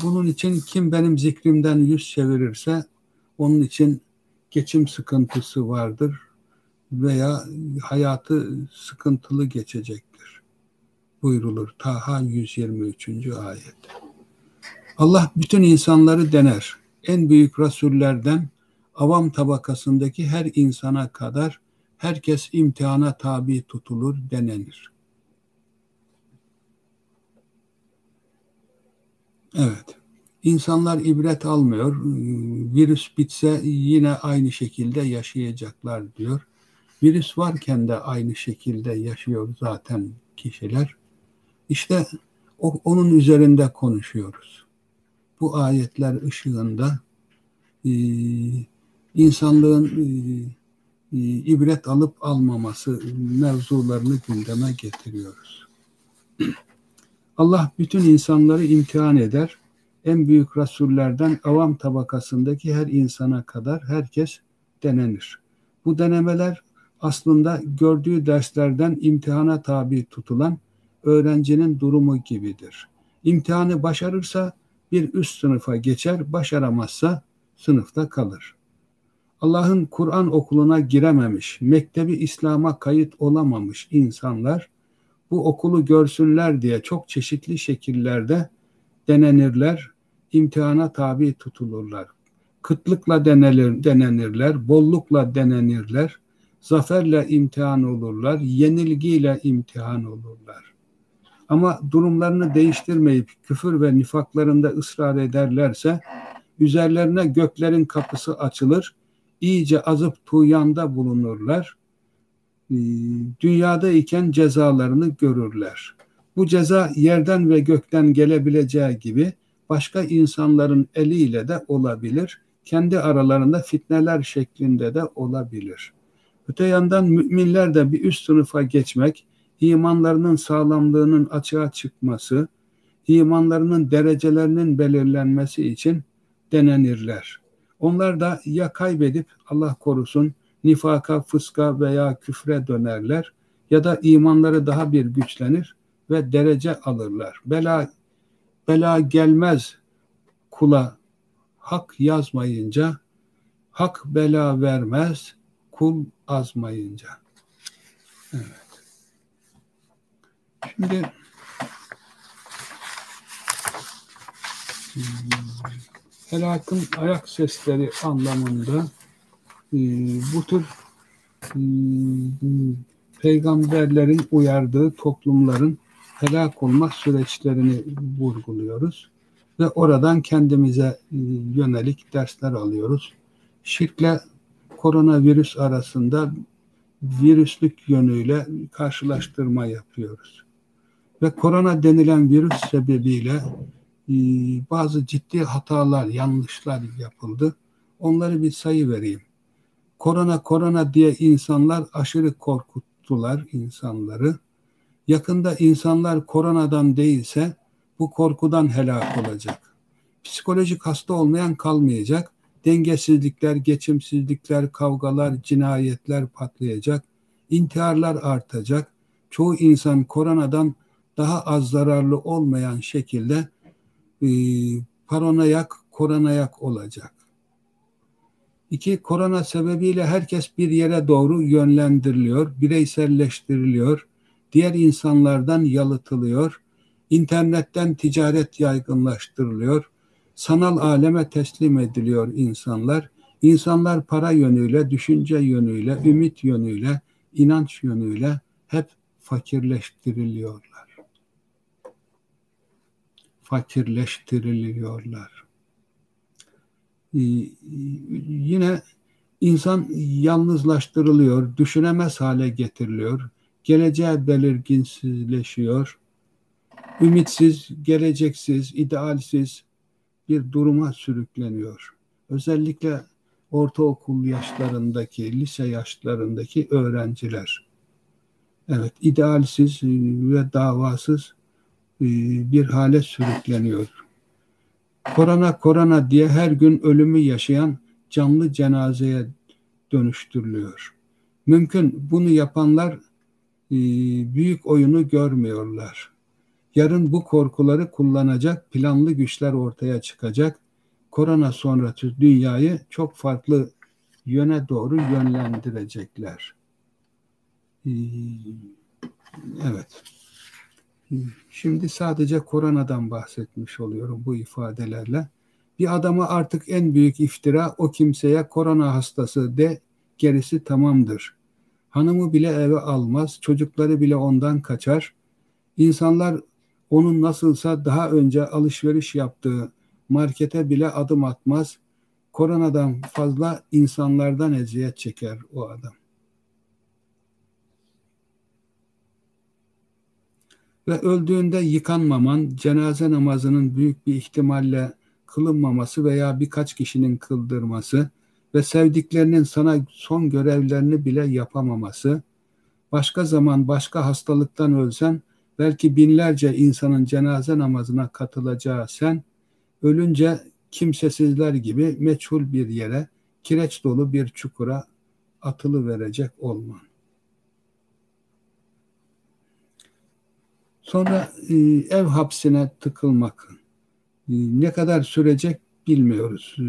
Bunun için kim benim zikrimden yüz çevirirse onun için geçim sıkıntısı vardır veya hayatı sıkıntılı geçecektir. Buyrulur Taha 123. ayet. Allah bütün insanları dener. En büyük rasullerden avam tabakasındaki her insana kadar herkes imtihana tabi tutulur denenir. Evet. İnsanlar ibret almıyor. Virüs bitse yine aynı şekilde yaşayacaklar diyor. Virüs varken de aynı şekilde yaşıyor zaten kişiler. İşte o, onun üzerinde konuşuyoruz. Bu ayetler ışığında e, insanlığın e, e, ibret alıp almaması mevzularını gündeme getiriyoruz. Allah bütün insanları imtihan eder. En büyük rasullerden avam tabakasındaki her insana kadar herkes denenir. Bu denemeler aslında gördüğü derslerden imtihana tabi tutulan öğrencinin durumu gibidir. İmtihanı başarırsa bir üst sınıfa geçer, başaramazsa sınıfta kalır. Allah'ın Kur'an okuluna girememiş, mektebi İslam'a kayıt olamamış insanlar bu okulu görsünler diye çok çeşitli şekillerde denenirler, imtihana tabi tutulurlar. Kıtlıkla denelir, denenirler, bollukla denenirler, zaferle imtihan olurlar, yenilgiyle imtihan olurlar. Ama durumlarını değiştirmeyip küfür ve nifaklarında ısrar ederlerse üzerlerine göklerin kapısı açılır, iyice azıp tuyanda bulunurlar. Ee, dünyada iken cezalarını görürler. Bu ceza yerden ve gökten gelebileceği gibi başka insanların eliyle de olabilir. Kendi aralarında fitneler şeklinde de olabilir. Öte yandan müminler de bir üst sınıfa geçmek, imanlarının sağlamlığının açığa çıkması, imanlarının derecelerinin belirlenmesi için denenirler. Onlar da ya kaybedip Allah korusun nifaka, fıska veya küfre dönerler ya da imanları daha bir güçlenir ve derece alırlar. Bela bela gelmez kula hak yazmayınca hak bela vermez kul azmayınca. Evet. Şimdi helakın ayak sesleri anlamında e, bu tür e, peygamberlerin uyardığı toplumların helak olma süreçlerini vurguluyoruz ve oradan kendimize e, yönelik dersler alıyoruz. Şirkle koronavirüs arasında virüslük yönüyle karşılaştırma yapıyoruz. Ve korona denilen virüs sebebiyle bazı ciddi hatalar, yanlışlar yapıldı. Onları bir sayı vereyim. Korona korona diye insanlar aşırı korkuttular insanları. Yakında insanlar koronadan değilse bu korkudan helak olacak. Psikolojik hasta olmayan kalmayacak. Dengesizlikler, geçimsizlikler, kavgalar, cinayetler patlayacak. İntiharlar artacak. Çoğu insan koronadan daha az zararlı olmayan şekilde e, paranoyak, koronayak olacak. İki, korona sebebiyle herkes bir yere doğru yönlendiriliyor, bireyselleştiriliyor, diğer insanlardan yalıtılıyor, internetten ticaret yaygınlaştırılıyor, sanal aleme teslim ediliyor insanlar. İnsanlar para yönüyle, düşünce yönüyle, ümit yönüyle, inanç yönüyle hep fakirleştiriliyorlar. Fakirleştiriliyorlar. Ee, yine insan yalnızlaştırılıyor, düşünemez hale getiriliyor, geleceğe belirginsizleşiyor, ümitsiz, geleceksiz, idealsiz bir duruma sürükleniyor. Özellikle ortaokul yaşlarındaki, lise yaşlarındaki öğrenciler. Evet, idealsiz ve davasız bir hale sürükleniyor. Korona korona diye her gün ölümü yaşayan canlı cenazeye dönüştürülüyor. Mümkün bunu yapanlar büyük oyunu görmüyorlar. Yarın bu korkuları kullanacak planlı güçler ortaya çıkacak. Korona sonrası dünyayı çok farklı yöne doğru yönlendirecekler. Ee, evet. Şimdi sadece koronadan bahsetmiş oluyorum bu ifadelerle. Bir adama artık en büyük iftira o kimseye korona hastası de gerisi tamamdır. Hanımı bile eve almaz, çocukları bile ondan kaçar. İnsanlar onun nasılsa daha önce alışveriş yaptığı markete bile adım atmaz. Koronadan fazla insanlardan eziyet çeker o adam. Ve öldüğünde yıkanmaman, cenaze namazının büyük bir ihtimalle kılınmaması veya birkaç kişinin kıldırması ve sevdiklerinin sana son görevlerini bile yapamaması, başka zaman başka hastalıktan ölsen belki binlerce insanın cenaze namazına katılacağı sen, ölünce kimsesizler gibi meçhul bir yere, kireç dolu bir çukura atılı verecek olman. Sonra e, ev hapsine tıkılmak. E, ne kadar sürecek bilmiyoruz. E,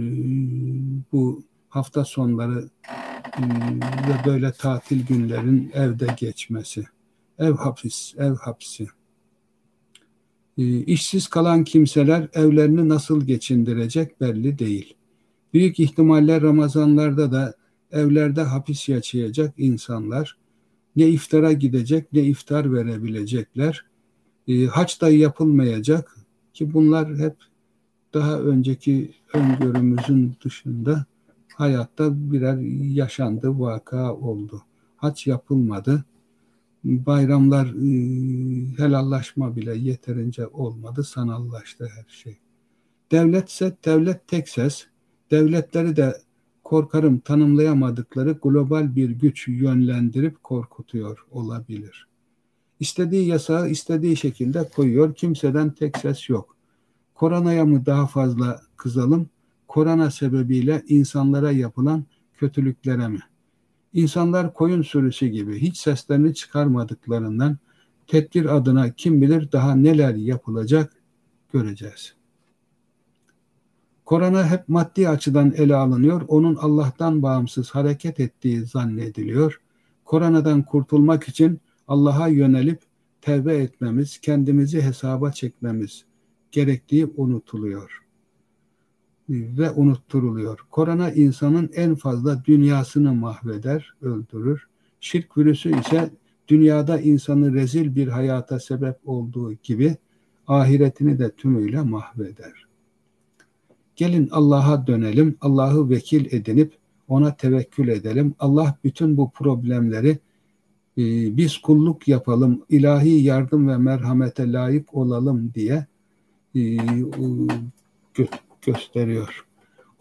bu hafta sonları e, ve böyle tatil günlerin evde geçmesi. Ev hapis, ev hapsi. E, işsiz kalan kimseler evlerini nasıl geçindirecek belli değil. Büyük ihtimalle Ramazanlarda da evlerde hapis yaşayacak insanlar ne iftara gidecek ne iftar verebilecekler. E, haç da yapılmayacak ki bunlar hep daha önceki öngörümüzün dışında hayatta birer yaşandı, vaka oldu. Haç yapılmadı bayramlar e, helallaşma bile yeterince olmadı, sanallaştı her şey. Devletse devlet tek ses, devletleri de korkarım tanımlayamadıkları global bir güç yönlendirip korkutuyor olabilir. İstediği yasağı istediği şekilde koyuyor, kimseden tek ses yok. Koronaya mı daha fazla kızalım, korona sebebiyle insanlara yapılan kötülüklere mi? İnsanlar koyun sürüsü gibi hiç seslerini çıkarmadıklarından tedbir adına kim bilir daha neler yapılacak göreceğiz. Korona hep maddi açıdan ele alınıyor. Onun Allah'tan bağımsız hareket ettiği zannediliyor. Koronadan kurtulmak için Allah'a yönelip tevbe etmemiz, kendimizi hesaba çekmemiz gerektiği unutuluyor ve unutturuluyor. Korona insanın en fazla dünyasını mahveder, öldürür. Şirk virüsü ise dünyada insanı rezil bir hayata sebep olduğu gibi ahiretini de tümüyle mahveder. Gelin Allah'a dönelim, Allah'ı vekil edinip ona tevekkül edelim. Allah bütün bu problemleri biz kulluk yapalım, ilahi yardım ve merhamete layık olalım diye e, gösteriyor.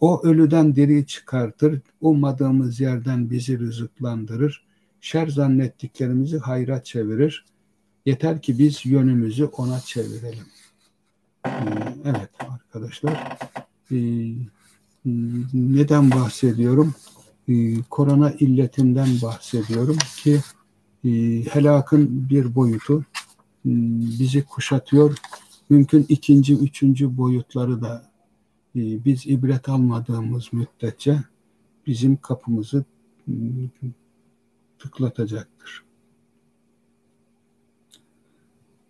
O ölüden diri çıkartır, ummadığımız yerden bizi rızıklandırır, şer zannettiklerimizi hayra çevirir. Yeter ki biz yönümüzü ona çevirelim. Ee, evet arkadaşlar, ee, neden bahsediyorum? Ee, korona illetinden bahsediyorum ki helakın bir boyutu bizi kuşatıyor. Mümkün ikinci, üçüncü boyutları da ee, biz ibret almadığımız müddetçe bizim kapımızı ıı, tıklatacaktır.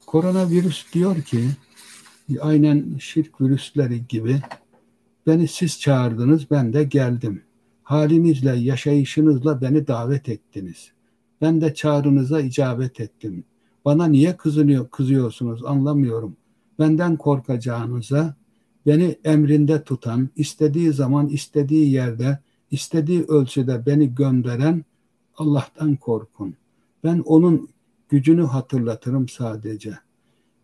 Koronavirüs diyor ki aynen şirk virüsleri gibi beni siz çağırdınız ben de geldim. Halinizle, yaşayışınızla beni davet ettiniz. Ben de çağrınıza icabet ettim. Bana niye kızınıyor, kızıyorsunuz anlamıyorum. Benden korkacağınıza beni emrinde tutan, istediği zaman, istediği yerde, istediği ölçüde beni gönderen Allah'tan korkun. Ben onun gücünü hatırlatırım sadece.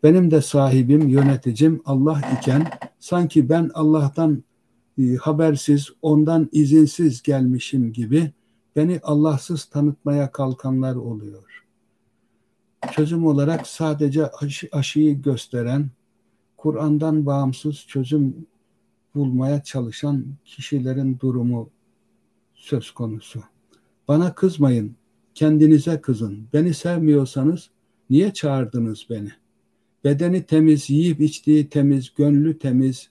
Benim de sahibim, yöneticim Allah iken sanki ben Allah'tan e, habersiz, ondan izinsiz gelmişim gibi beni Allahsız tanıtmaya kalkanlar oluyor. Çözüm olarak sadece aşı, aşıyı gösteren, Kur'an'dan bağımsız çözüm bulmaya çalışan kişilerin durumu söz konusu. Bana kızmayın. kendinize kızın. Beni sevmiyorsanız niye çağırdınız beni? Bedeni temiz, yiyip içtiği temiz, gönlü temiz,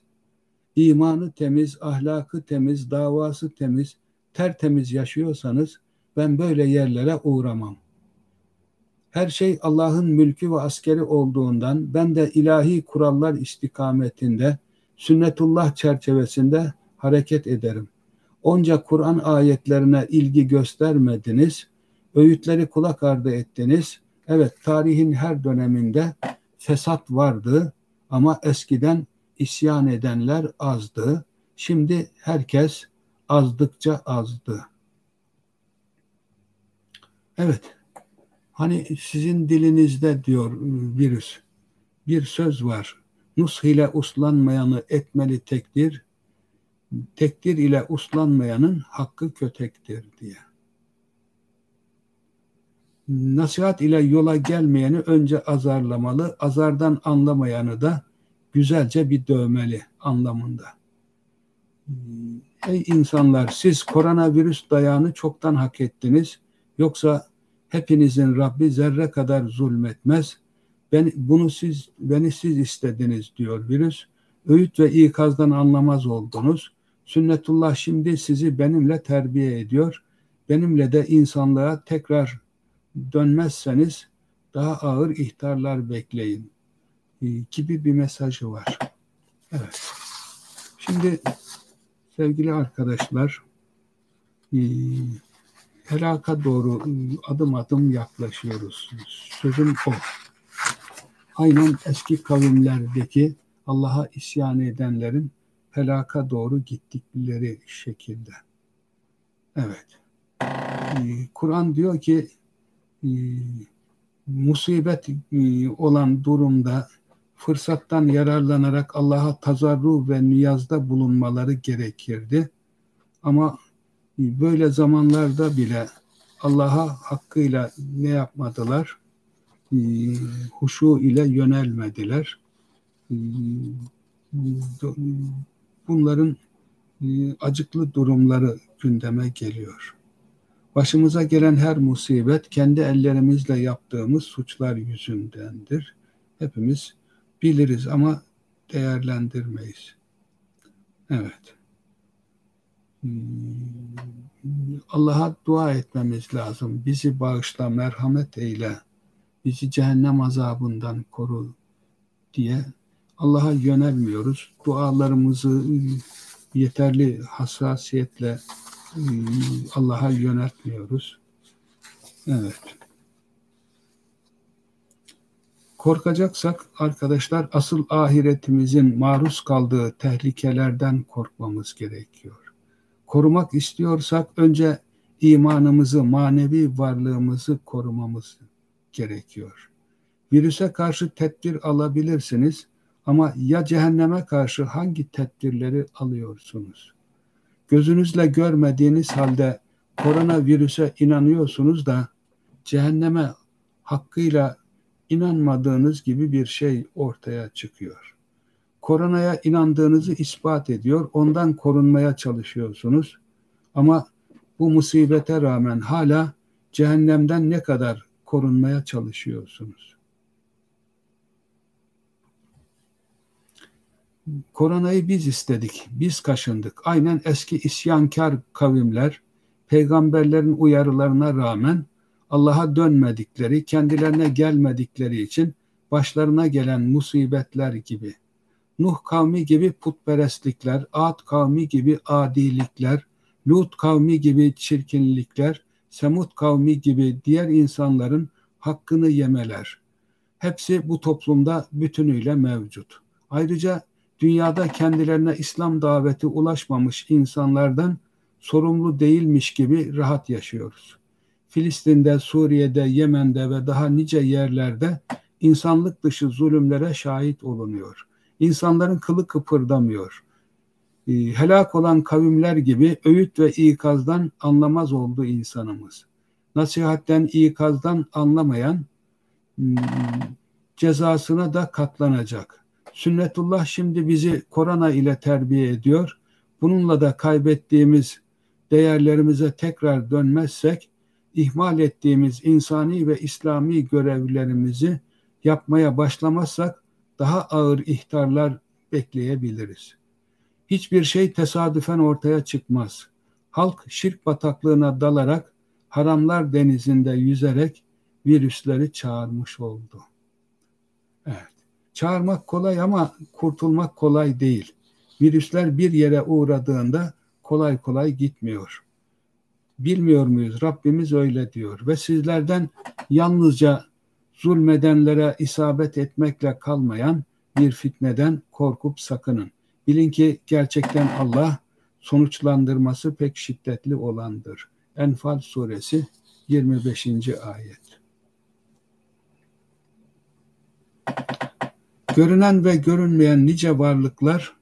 imanı temiz, ahlakı temiz, davası temiz, tertemiz yaşıyorsanız ben böyle yerlere uğramam. Her şey Allah'ın mülkü ve askeri olduğundan ben de ilahi kurallar istikametinde, sünnetullah çerçevesinde hareket ederim. Onca Kur'an ayetlerine ilgi göstermediniz, öğütleri kulak ardı ettiniz. Evet, tarihin her döneminde fesat vardı ama eskiden isyan edenler azdı. Şimdi herkes azdıkça azdı. Evet, hani sizin dilinizde diyor virüs, bir söz var. Nush ile uslanmayanı etmeli tekdir, tekdir ile uslanmayanın hakkı kötektir diye. Nasihat ile yola gelmeyeni önce azarlamalı, azardan anlamayanı da güzelce bir dövmeli anlamında. Ey insanlar siz koronavirüs dayağını çoktan hak ettiniz. Yoksa hepinizin Rabbi zerre kadar zulmetmez. Ben, bunu siz, beni siz istediniz diyor virüs. Öğüt ve ikazdan anlamaz oldunuz. Sünnetullah şimdi sizi benimle terbiye ediyor. Benimle de insanlığa tekrar dönmezseniz daha ağır ihtarlar bekleyin e, gibi bir mesajı var. Evet. Şimdi sevgili arkadaşlar e, helaka doğru adım adım yaklaşıyoruz. Sözüm o. Aynen eski kavimlerdeki Allah'a isyan edenlerin helaka doğru gittikleri şekilde. Evet. Ee, Kur'an diyor ki e, musibet e, olan durumda fırsattan yararlanarak Allah'a tazarru ve niyazda bulunmaları gerekirdi. Ama böyle zamanlarda bile Allah'a hakkıyla ne yapmadılar? Huşu ile yönelmediler bunların e, acıklı durumları gündeme geliyor. Başımıza gelen her musibet kendi ellerimizle yaptığımız suçlar yüzündendir. Hepimiz biliriz ama değerlendirmeyiz. Evet. Allah'a dua etmemiz lazım. Bizi bağışla, merhamet eyle, bizi cehennem azabından koru diye Allah'a yönelmiyoruz. Dualarımızı yeterli hassasiyetle Allah'a yöneltmiyoruz. Evet. Korkacaksak arkadaşlar asıl ahiretimizin maruz kaldığı tehlikelerden korkmamız gerekiyor. Korumak istiyorsak önce imanımızı, manevi varlığımızı korumamız gerekiyor. Virüse karşı tedbir alabilirsiniz ama ya cehenneme karşı hangi tedbirleri alıyorsunuz? Gözünüzle görmediğiniz halde koronavirüse inanıyorsunuz da cehenneme hakkıyla inanmadığınız gibi bir şey ortaya çıkıyor. Koronaya inandığınızı ispat ediyor, ondan korunmaya çalışıyorsunuz. Ama bu musibete rağmen hala cehennemden ne kadar korunmaya çalışıyorsunuz? Koronayı biz istedik, biz kaşındık. Aynen eski isyankar kavimler, peygamberlerin uyarılarına rağmen Allah'a dönmedikleri, kendilerine gelmedikleri için başlarına gelen musibetler gibi. Nuh kavmi gibi putperestlikler, Ad kavmi gibi adilikler, Lut kavmi gibi çirkinlikler, Semut kavmi gibi diğer insanların hakkını yemeler. Hepsi bu toplumda bütünüyle mevcut. Ayrıca dünyada kendilerine İslam daveti ulaşmamış insanlardan sorumlu değilmiş gibi rahat yaşıyoruz. Filistin'de, Suriye'de, Yemen'de ve daha nice yerlerde insanlık dışı zulümlere şahit olunuyor. İnsanların kılı kıpırdamıyor. Ee, helak olan kavimler gibi öğüt ve ikazdan anlamaz oldu insanımız. Nasihatten, ikazdan anlamayan hmm, cezasına da katlanacak. Sünnetullah şimdi bizi korona ile terbiye ediyor. Bununla da kaybettiğimiz değerlerimize tekrar dönmezsek ihmal ettiğimiz insani ve İslami görevlerimizi yapmaya başlamazsak daha ağır ihtarlar bekleyebiliriz. Hiçbir şey tesadüfen ortaya çıkmaz. Halk şirk bataklığına dalarak, haramlar denizinde yüzerek virüsleri çağırmış oldu. Evet. Çağırmak kolay ama kurtulmak kolay değil. Virüsler bir yere uğradığında kolay kolay gitmiyor. Bilmiyor muyuz? Rabbimiz öyle diyor. Ve sizlerden yalnızca zulmedenlere isabet etmekle kalmayan bir fitneden korkup sakının. Bilin ki gerçekten Allah sonuçlandırması pek şiddetli olandır. Enfal suresi 25. ayet. Görünen ve görünmeyen nice varlıklar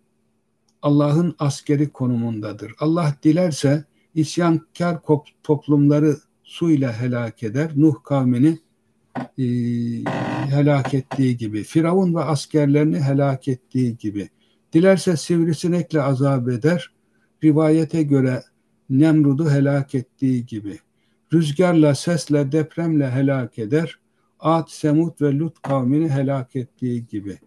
Allah'ın askeri konumundadır. Allah dilerse isyankar toplumları su ile helak eder. Nuh kavmini e, helak ettiği gibi, Firavun ve askerlerini helak ettiği gibi. Dilerse sivrisinekle azap eder. Rivayete göre Nemrud'u helak ettiği gibi. Rüzgarla, sesle, depremle helak eder. Ad, Semud ve Lut kavmini helak ettiği gibi.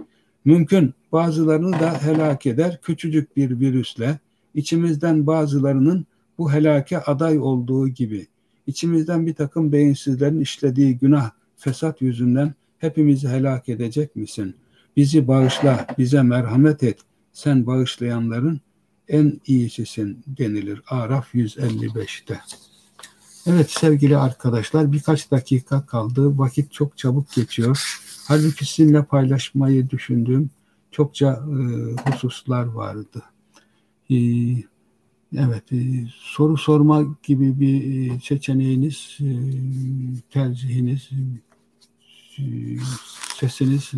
Mümkün bazılarını da helak eder küçücük bir virüsle. içimizden bazılarının bu helake aday olduğu gibi. İçimizden bir takım beyinsizlerin işlediği günah, fesat yüzünden hepimizi helak edecek misin? Bizi bağışla, bize merhamet et. Sen bağışlayanların en iyisisin denilir. Araf 155'te. Evet sevgili arkadaşlar birkaç dakika kaldı. Vakit çok çabuk geçiyor. Halbuki sizinle paylaşmayı düşündüğüm çokça e, hususlar vardı. E, evet, e, soru sorma gibi bir e, seçeneğiniz, e, tercihiniz, sesiniz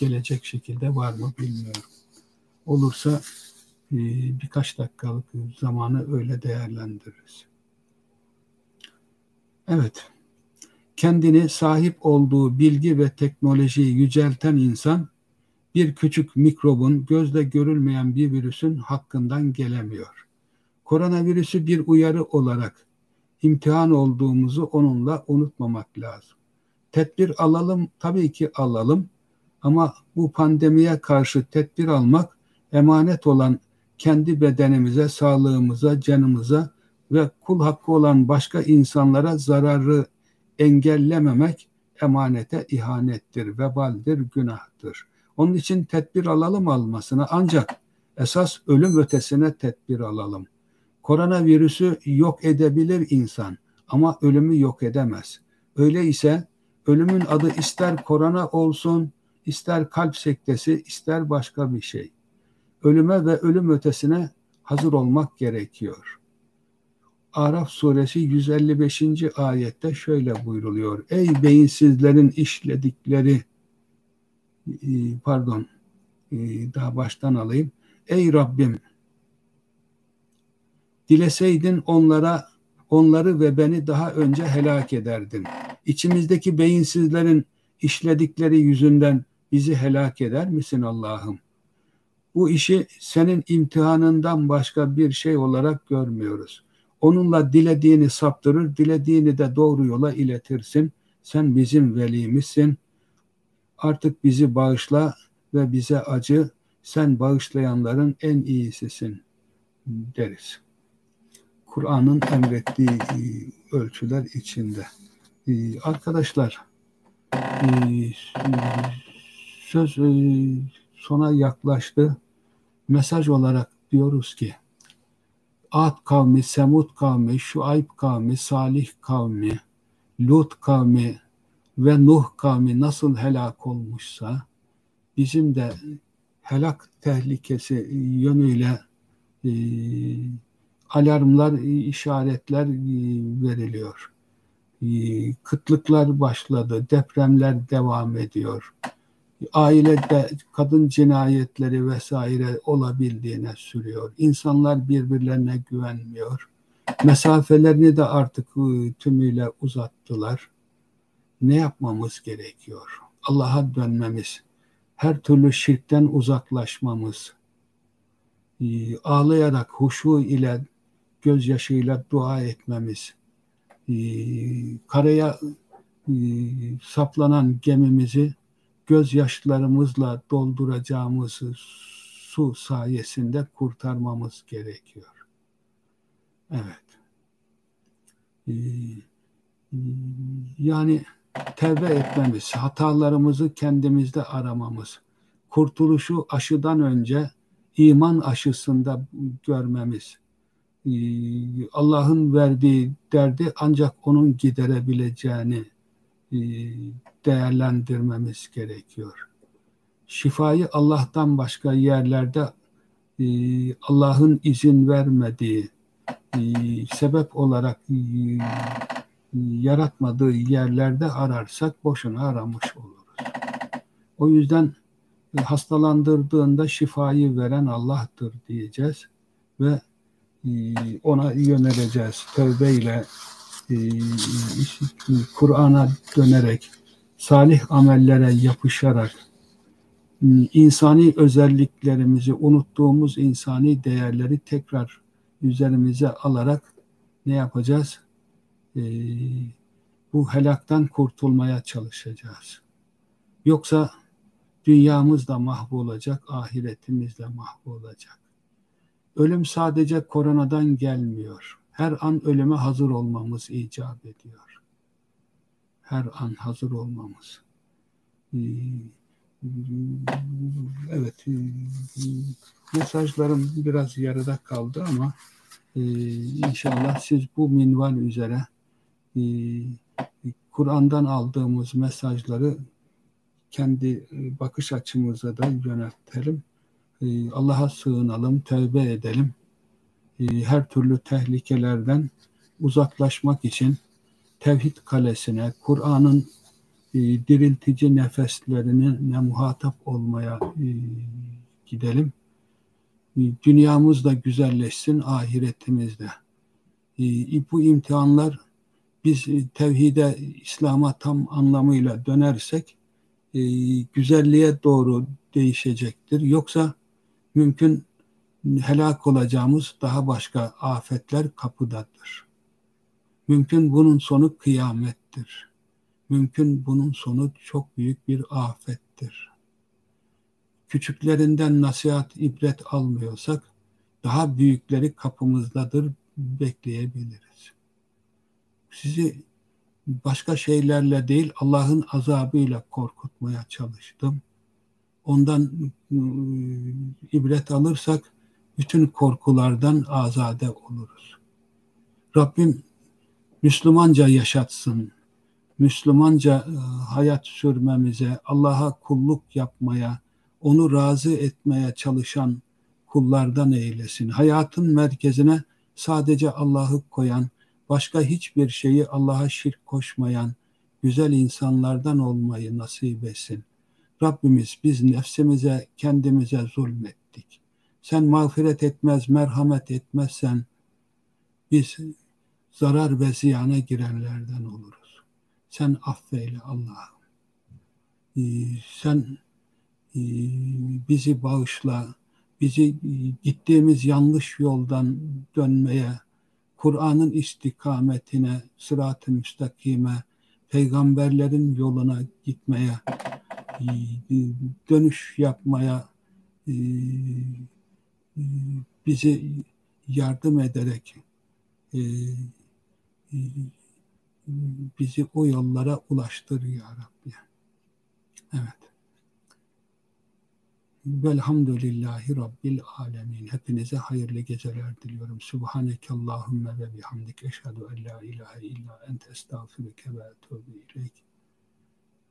gelecek şekilde var mı bilmiyorum. Olursa birkaç dakikalık zamanı öyle değerlendiririz. Evet kendini sahip olduğu bilgi ve teknolojiyi yücelten insan bir küçük mikrobun gözle görülmeyen bir virüsün hakkından gelemiyor. Koronavirüsü bir uyarı olarak imtihan olduğumuzu onunla unutmamak lazım. Tedbir alalım tabii ki alalım ama bu pandemiye karşı tedbir almak emanet olan kendi bedenimize, sağlığımıza, canımıza ve kul hakkı olan başka insanlara zararı engellememek emanete ihanettir, vebaldir, günahtır. Onun için tedbir alalım almasına ancak esas ölüm ötesine tedbir alalım. Koronavirüsü yok edebilir insan ama ölümü yok edemez. Öyleyse ölümün adı ister korona olsun, ister kalp sektesi, ister başka bir şey. Ölüme ve ölüm ötesine hazır olmak gerekiyor. Araf suresi 155. ayette şöyle buyruluyor. Ey beyinsizlerin işledikleri e, pardon e, daha baştan alayım. Ey Rabbim dileseydin onlara onları ve beni daha önce helak ederdin. İçimizdeki beyinsizlerin işledikleri yüzünden bizi helak eder misin Allah'ım? Bu işi senin imtihanından başka bir şey olarak görmüyoruz. Onunla dilediğini saptırır, dilediğini de doğru yola iletirsin. Sen bizim velimizsin. Artık bizi bağışla ve bize acı. Sen bağışlayanların en iyisisin deriz. Kur'an'ın emrettiği e, ölçüler içinde. E, arkadaşlar e, söz sona yaklaştı. Mesaj olarak diyoruz ki Ad kavmi, Semud kavmi, Şuayb kavmi, Salih kavmi, Lut kavmi ve Nuh kavmi nasıl helak olmuşsa bizim de helak tehlikesi yönüyle alarmlar, işaretler e, veriliyor. E, kıtlıklar başladı, depremler devam ediyor ailede kadın cinayetleri vesaire olabildiğine sürüyor. İnsanlar birbirlerine güvenmiyor. Mesafelerini de artık tümüyle uzattılar. Ne yapmamız gerekiyor? Allah'a dönmemiz, her türlü şirkten uzaklaşmamız, ağlayarak huşu ile gözyaşıyla dua etmemiz, karaya saplanan gemimizi gözyaşlarımızla dolduracağımız su sayesinde kurtarmamız gerekiyor. Evet. Yani tevbe etmemiz, hatalarımızı kendimizde aramamız, kurtuluşu aşıdan önce iman aşısında görmemiz, Allah'ın verdiği derdi ancak onun giderebileceğini değerlendirmemiz gerekiyor. Şifayı Allah'tan başka yerlerde Allah'ın izin vermediği sebep olarak yaratmadığı yerlerde ararsak boşuna aramış oluruz. O yüzden hastalandırdığında şifayı veren Allah'tır diyeceğiz ve ona yöneleceğiz. Tövbe ile Kur'an'a dönerek, salih amellere yapışarak, insani özelliklerimizi, unuttuğumuz insani değerleri tekrar üzerimize alarak ne yapacağız? Ee, bu helaktan kurtulmaya çalışacağız. Yoksa dünyamız da mahvolacak, ahiretimiz de mahvolacak. Ölüm sadece koronadan gelmiyor. Her an ölüme hazır olmamız icap ediyor. Her an hazır olmamız. Evet, mesajlarım biraz yarıda kaldı ama e, inşallah siz bu minval üzere e, Kur'an'dan aldığımız mesajları kendi e, bakış açımıza da yöneltelim. E, Allah'a sığınalım, tövbe edelim. E, her türlü tehlikelerden uzaklaşmak için tevhid kalesine, Kur'an'ın diriltici nefeslerine muhatap olmaya gidelim. Dünyamız da güzelleşsin, ahiretimiz de. Bu imtihanlar biz tevhide, İslam'a tam anlamıyla dönersek güzelliğe doğru değişecektir. Yoksa mümkün helak olacağımız daha başka afetler kapıdadır. Mümkün bunun sonu kıyamettir. Mümkün bunun sonu çok büyük bir afettir. Küçüklerinden nasihat, ibret almıyorsak daha büyükleri kapımızdadır, bekleyebiliriz. Sizi başka şeylerle değil Allah'ın azabıyla korkutmaya çalıştım. Ondan ıı, ibret alırsak bütün korkulardan azade oluruz. Rabbim Müslümanca yaşatsın. Müslümanca ıı, hayat sürmemize, Allah'a kulluk yapmaya, onu razı etmeye çalışan kullardan eylesin. Hayatın merkezine sadece Allah'ı koyan, başka hiçbir şeyi Allah'a şirk koşmayan güzel insanlardan olmayı nasip etsin. Rabbimiz biz nefsimize, kendimize zulmettik. Sen mağfiret etmez, merhamet etmezsen biz zarar ve ziyana girenlerden oluruz. Sen affeyle Allah'ım. Ee, sen e, bizi bağışla, bizi gittiğimiz yanlış yoldan dönmeye, Kur'an'ın istikametine, sırat-ı müstakime, peygamberlerin yoluna gitmeye, dönüş yapmaya e, e, bizi yardım ederek bizi o yollara ulaştır ya Rabbi. Evet. Velhamdülillahi Rabbil alemin. Hepinize hayırlı geceler diliyorum. Subhaneke Allahümme ve bihamdik. Eşhedü en la ilahe illa ente estağfirüke ve etûbü ileyk.